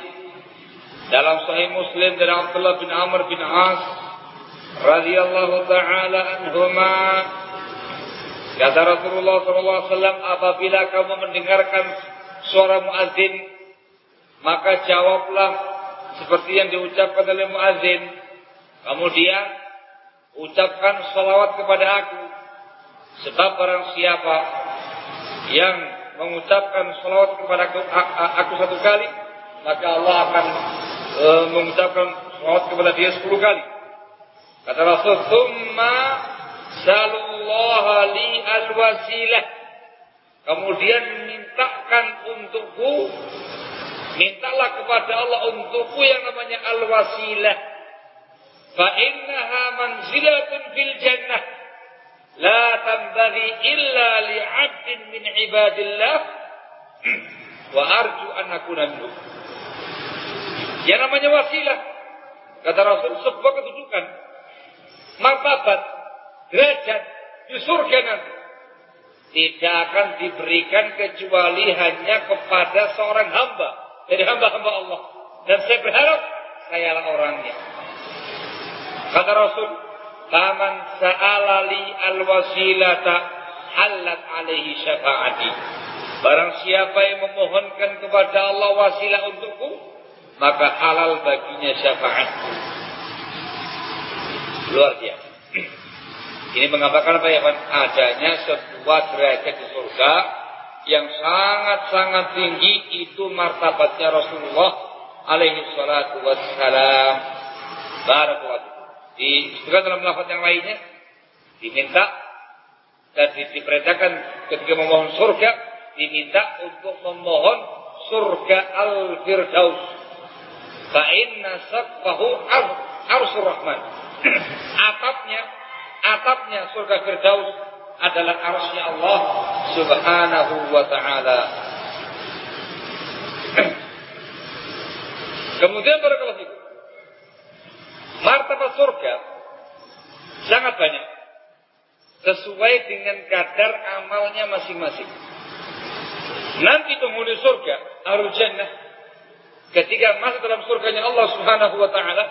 dalam Sahih Muslim dari Abdullah bin Amr bin As radhiyallahu taala anhuma kata Rasulullah sallallahu alaihi wasallam apabila kamu mendengarkan suara muazin maka jawablah seperti yang diucapkan oleh muazin kemudian ucapkan salawat kepada aku sebab barang siapa yang mengucapkan salawat kepada aku, aku satu kali maka Allah akan e, mengucapkan salawat kepada dia sepuluh kali Kata Rasul, "Tsumma salullaha li alwasilah." Kemudian mintakan untukku mintalah kepada Allah untukku yang namanya al-wasilah. Fa innaha manzilatun fil jannah la tanbaghi illa li 'abdin min ibadillah wa arju an akuna minhu. Yang namanya wasilah kata Rasul sebuah kedudukan martabat, derajat di surga nanti tidak akan diberikan kecuali hanya kepada seorang hamba dari hamba-hamba Allah. Dan saya berharap sayalah orangnya. Kata Rasul, "Faman sa'alali al-wasilata halat alaihi syafaati." Barang siapa yang memohonkan kepada Allah wasilah untukku, maka halal baginya syafaatku. Luar biasa. Ini mengatakan apa ya Pak? Adanya sebuah derajat di surga yang sangat-sangat tinggi itu martabatnya Rasulullah alaihi salatu wassalam. Barakallahu. Disebutkan dalam lafaz yang lainnya diminta dan diperintahkan ketika memohon surga diminta untuk memohon surga al-firdaus. Fa inna saqfahu arsur rahman atapnya atapnya surga Firdaus adalah arsy Allah Subhanahu wa taala. Kemudian barakallahu. Martabat surga sangat banyak. Sesuai dengan kadar amalnya masing-masing. Nanti penghuni surga, Arul Jannah, ketika masuk dalam surganya Allah Subhanahu wa taala,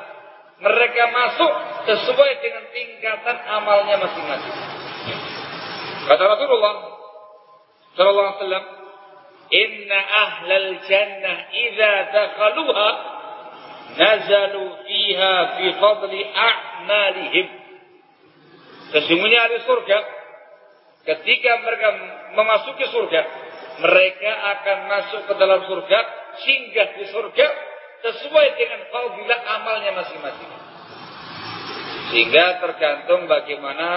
mereka masuk sesuai dengan tingkatan amalnya masing-masing. Kata Rasulullah sallallahu alaihi wasallam, "Inna ahlal jannah idza dakhaluha nazalu fiha fi fadli a'malihim." Sesungguhnya ahli surga ketika mereka memasuki surga, mereka akan masuk ke dalam surga, singgah di surga sesuai dengan fadilah amalnya masing-masing. Sehingga tergantung bagaimana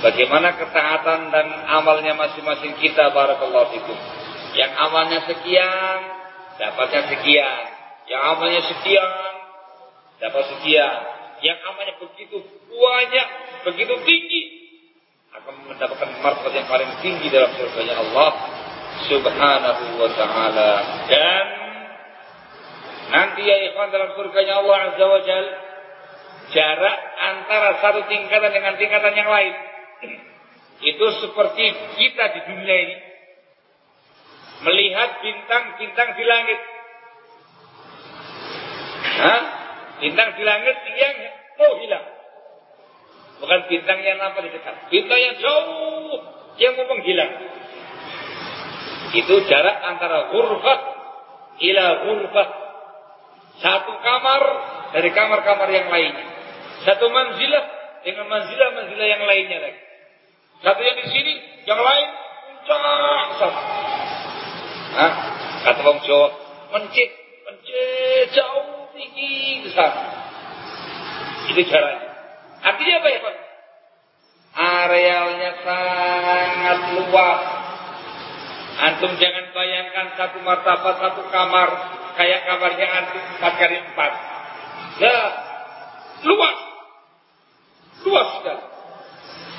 bagaimana ketaatan dan amalnya masing-masing kita barakallahu fikum. Yang amalnya sekian, dapatnya sekian. Yang amalnya sekian, dapat sekian. Yang amalnya begitu banyak, begitu tinggi, akan mendapatkan martabat yang paling tinggi dalam surganya Allah Subhanahu wa taala. Dan Nanti ya ikhwan dalam surganya Allah Azza wa Jal. Jarak antara satu tingkatan dengan tingkatan yang lain. Itu seperti kita di dunia ini. Melihat bintang-bintang di langit. Hah? Bintang di langit yang oh hilang. Bukan bintang yang nampak di dekat. Bintang yang jauh yang mau menghilang. Itu jarak antara ghurfah ila ghurfah satu kamar dari kamar-kamar yang lainnya. Satu manzilah dengan manzilah-manzilah yang lainnya lagi. Satu yang di sini, yang lain puncak sama. Nah, kata Bang Jawa, mencit, Masjid jauh tinggi besar. Itu caranya. Artinya apa ya Pak? Arealnya sangat luas. Antum jangan bayangkan satu martabat, satu kamar. Kayak kamarnya antum empat kali empat. Ya, luas. Luas sekali.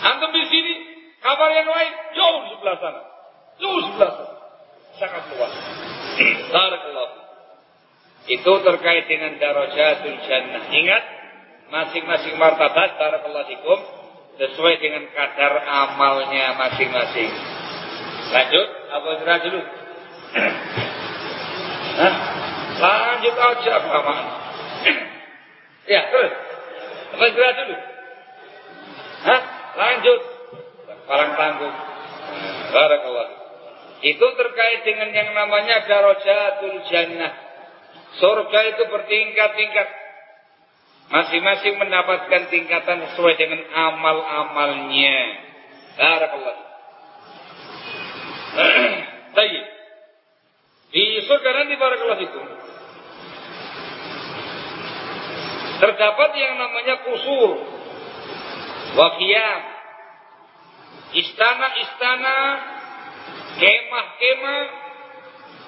Antum di sini, kamar yang lain jauh sebelah sana. Jauh sebelah sana. Sangat luas. Barakallahu. Itu terkait dengan darajatul jannah. Ingat, masing-masing martabat barakallahu fikum sesuai dengan kadar amalnya masing-masing. Lanjut, apa istirahat dulu? Hah? Lanjut aja paman. ya, terus. Apa istirahat dulu? Hah? Lanjut. Palang tanggung. Barakallah. Itu terkait dengan yang namanya darajatul jannah. Surga itu bertingkat-tingkat. Masing-masing mendapatkan tingkatan sesuai dengan amal-amalnya. Barakallah. Baik. Di surga nanti barakallah itu. Terdapat yang namanya kusur. Wakiyam. Istana-istana. Kemah-kemah.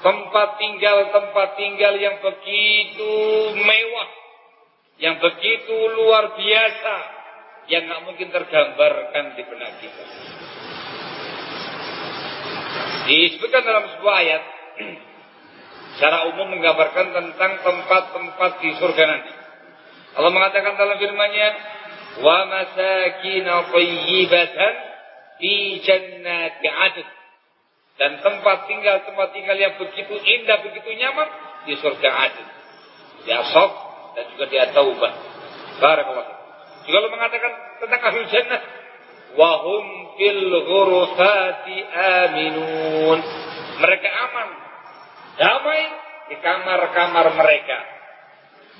Tempat tinggal-tempat tinggal yang begitu mewah. Yang begitu luar biasa. Yang nggak mungkin tergambarkan di benak kita. Disebutkan dalam sebuah ayat secara umum menggambarkan tentang tempat-tempat di surga nanti. Allah mengatakan dalam firman-Nya, "Wa masakin fi jannati 'adn." Dan tempat tinggal tempat tinggal yang begitu indah, begitu nyaman di surga Adn. Di Asaf dan juga di At-Taubah. Barakallahu. Juga Allah mengatakan tentang ahli jannah, wahum fil ghurfati aminun. Mereka aman, damai di kamar-kamar mereka.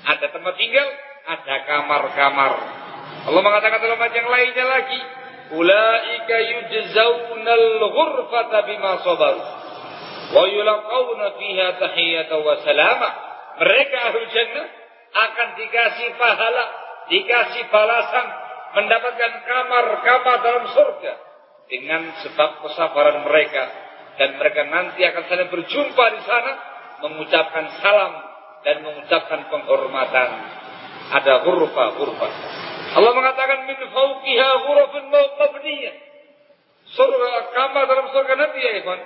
Ada tempat tinggal, ada kamar-kamar. Allah mengatakan dalam ayat yang lainnya lagi, ulaika yujzaunal ghurfata bima sabaru. Wa yulaqawna fiha tahiyatan wa salama. Mereka ahli jannah akan dikasih pahala, dikasih balasan mendapatkan kamar-kamar dalam surga. Dengan sebab kesabaran mereka. Dan mereka nanti akan saling berjumpa di sana mengucapkan salam dan mengucapkan penghormatan. Ada hurfa-hurfa Allah mengatakan min fauqiha ghurafun mabniyah surga kamar dalam surga nanti ya Ikhwan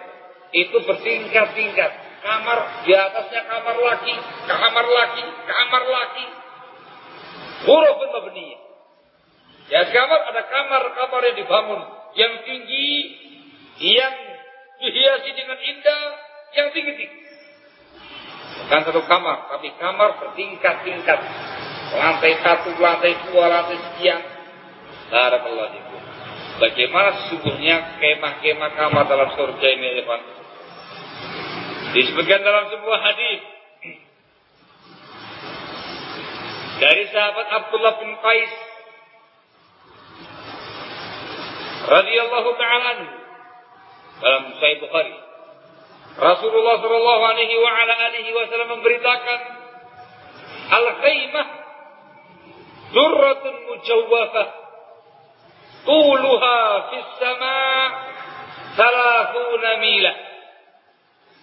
itu bertingkat-tingkat kamar di atasnya kamar laki kamar laki kamar laki ghurafun mabniyah Ya kamar ada kamar-kamar yang dibangun yang tinggi, yang dihiasi dengan indah, yang tinggi-tinggi. Bukan satu kamar, tapi kamar bertingkat-tingkat. Lantai satu, lantai dua, lantai sekian. Barakallahu itu. Bagaimana sesungguhnya kemah-kemah kamar dalam surga ini, Evan? Disebutkan dalam sebuah hadis dari sahabat Abdullah bin Qais radhiyallahu taala dalam Sahih Bukhari. Rasulullah sallallahu alaihi wa ala alihi wasallam memberitakan al-khaymah durratun mujawwafah tuluha fis sama' 30 milah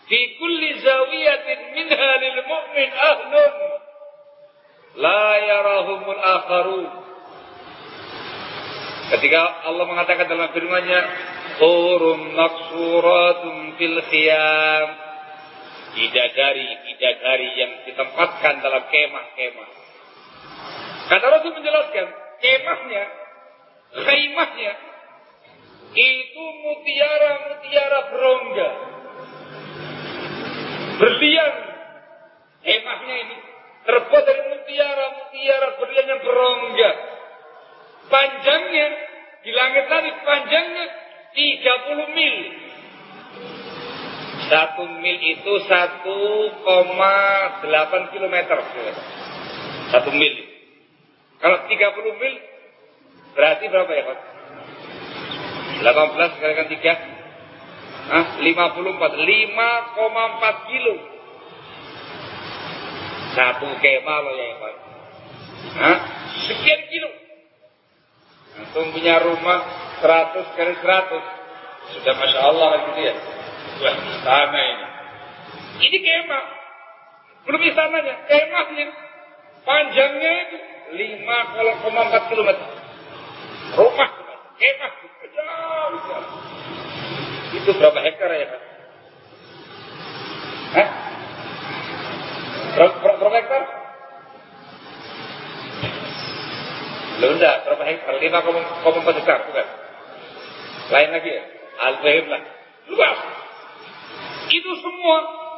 fi kulli zawiyatin minha lil mu'min ahlun la yarahumul akharun Ketika Allah mengatakan dalam firman-Nya, "Hurum maksuratun fil khiyam." Bidadari-bidadari yang ditempatkan dalam kemah-kemah. Kata Rasul menjelaskan, kemahnya, khaimahnya, itu mutiara-mutiara berongga. Berlian. Kemahnya ini terbuat dari mutiara-mutiara berlian yang berongga Panjangnya di langit tadi panjangnya 30 mil. Satu mil itu 1,8 kilometer. Satu mil. Kalau 30 mil berarti berapa ya Pak? 18 kalikan 3 ah, 54 5,4 kilo Satu kemah loh ya Ikhwan. Hah? Sekian kilo. Antum punya rumah 100 kali 100. Sudah Masya Allah gitu ya. Wah, istana ini. Ini kemah. Belum istananya, kemahnya. Panjangnya itu 5,4 km. Rumah, kemah. Jauh. Itu berapa hektar ya Pak? Hah? Berapa, berapa hektar? Belum enggak, berapa hektar? 5,4 hektar, bukan? Lain lagi ya? Al-Fahimlah. Luas. Itu semua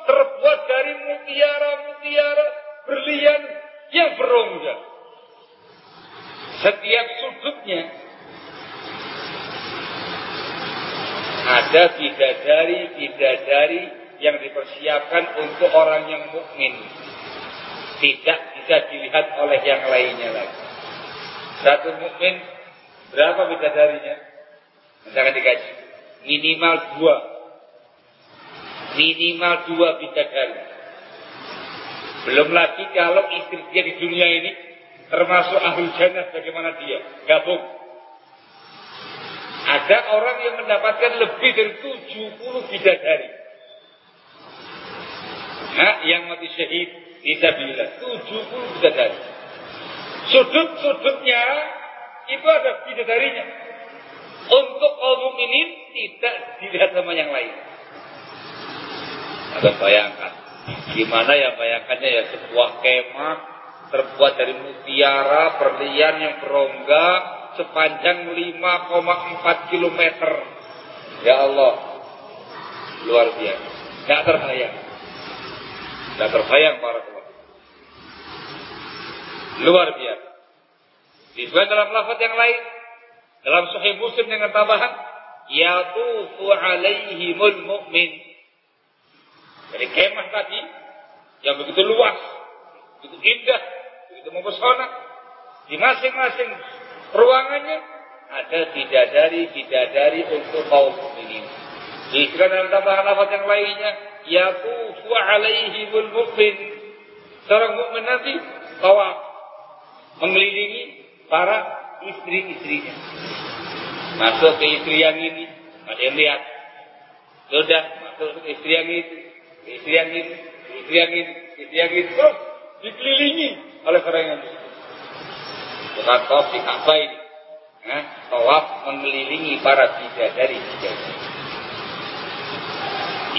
terbuat dari mutiara-mutiara berlian yang berongga. Setiap sudutnya ada bidadari-bidadari yang dipersiapkan untuk orang yang mukmin. Tidak bisa dilihat oleh yang lainnya lagi. Satu mukmin berapa bidadarinya? Misalkan dikaji. Minimal dua. Minimal dua bidadari. Belum lagi kalau istri dia di dunia ini termasuk ahli jannah bagaimana dia. Gabung. Ada orang yang mendapatkan lebih dari 70 bidadari. Nah, yang mati syahid bisa bilang 70 bidadari. Sudut-sudutnya itu ada bidadarinya. Untuk kaum mukminin tidak dilihat sama yang lain. Ada bayangkan. Gimana ya bayangkannya ya sebuah kemah terbuat dari mutiara, berlian yang berongga sepanjang 5,4 km. Ya Allah. Luar biasa. Tidak terbayang. Tidak terbayang para teman. Luar biasa. Disebut dalam lafaz yang lain. Dalam Sahih Muslim dengan tambahan. Yatufu alaihimul mu'min. Dari kemah tadi. Yang begitu luas. Begitu indah. Begitu mempesona. Di masing-masing ruangannya. Ada bidadari-bidadari untuk kaum mukminin. Jika dalam tambahan lafaz yang lainnya. Yatufu alaihimul mu'min. Seorang mukmin nanti tawaf mengelilingi para istri-istrinya. Masuk ke istri yang ini, ada yang lihat. Sudah masuk ke istri yang itu, istri yang ini, istri yang ini, istri yang ini. Terus dikelilingi oleh orang yang itu. Bukan tawaf di Ka'bah ini. Nah, tawaf mengelilingi para bidadari bidadari.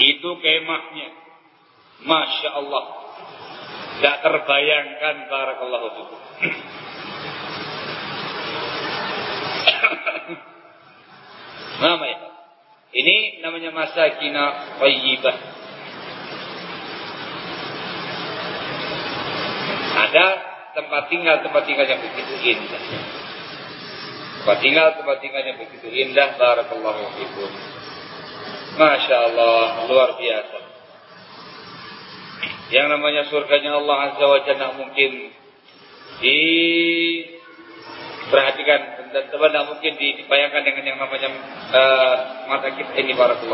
Itu kemahnya. Masya Allah. Tidak terbayangkan barakallahu fikum. Nama ya. Ini namanya masakina thayyibah. Ada tempat tinggal tempat tinggal yang begitu indah. Tempat tinggal tempat tinggal yang begitu indah. Barakallahu fikum. Masya Allah luar biasa. Yang namanya surganya Allah Azza wa Jalla mungkin diperhatikan dan tidak mungkin dibayangkan dengan yang namanya uh, mata kita ini para itu.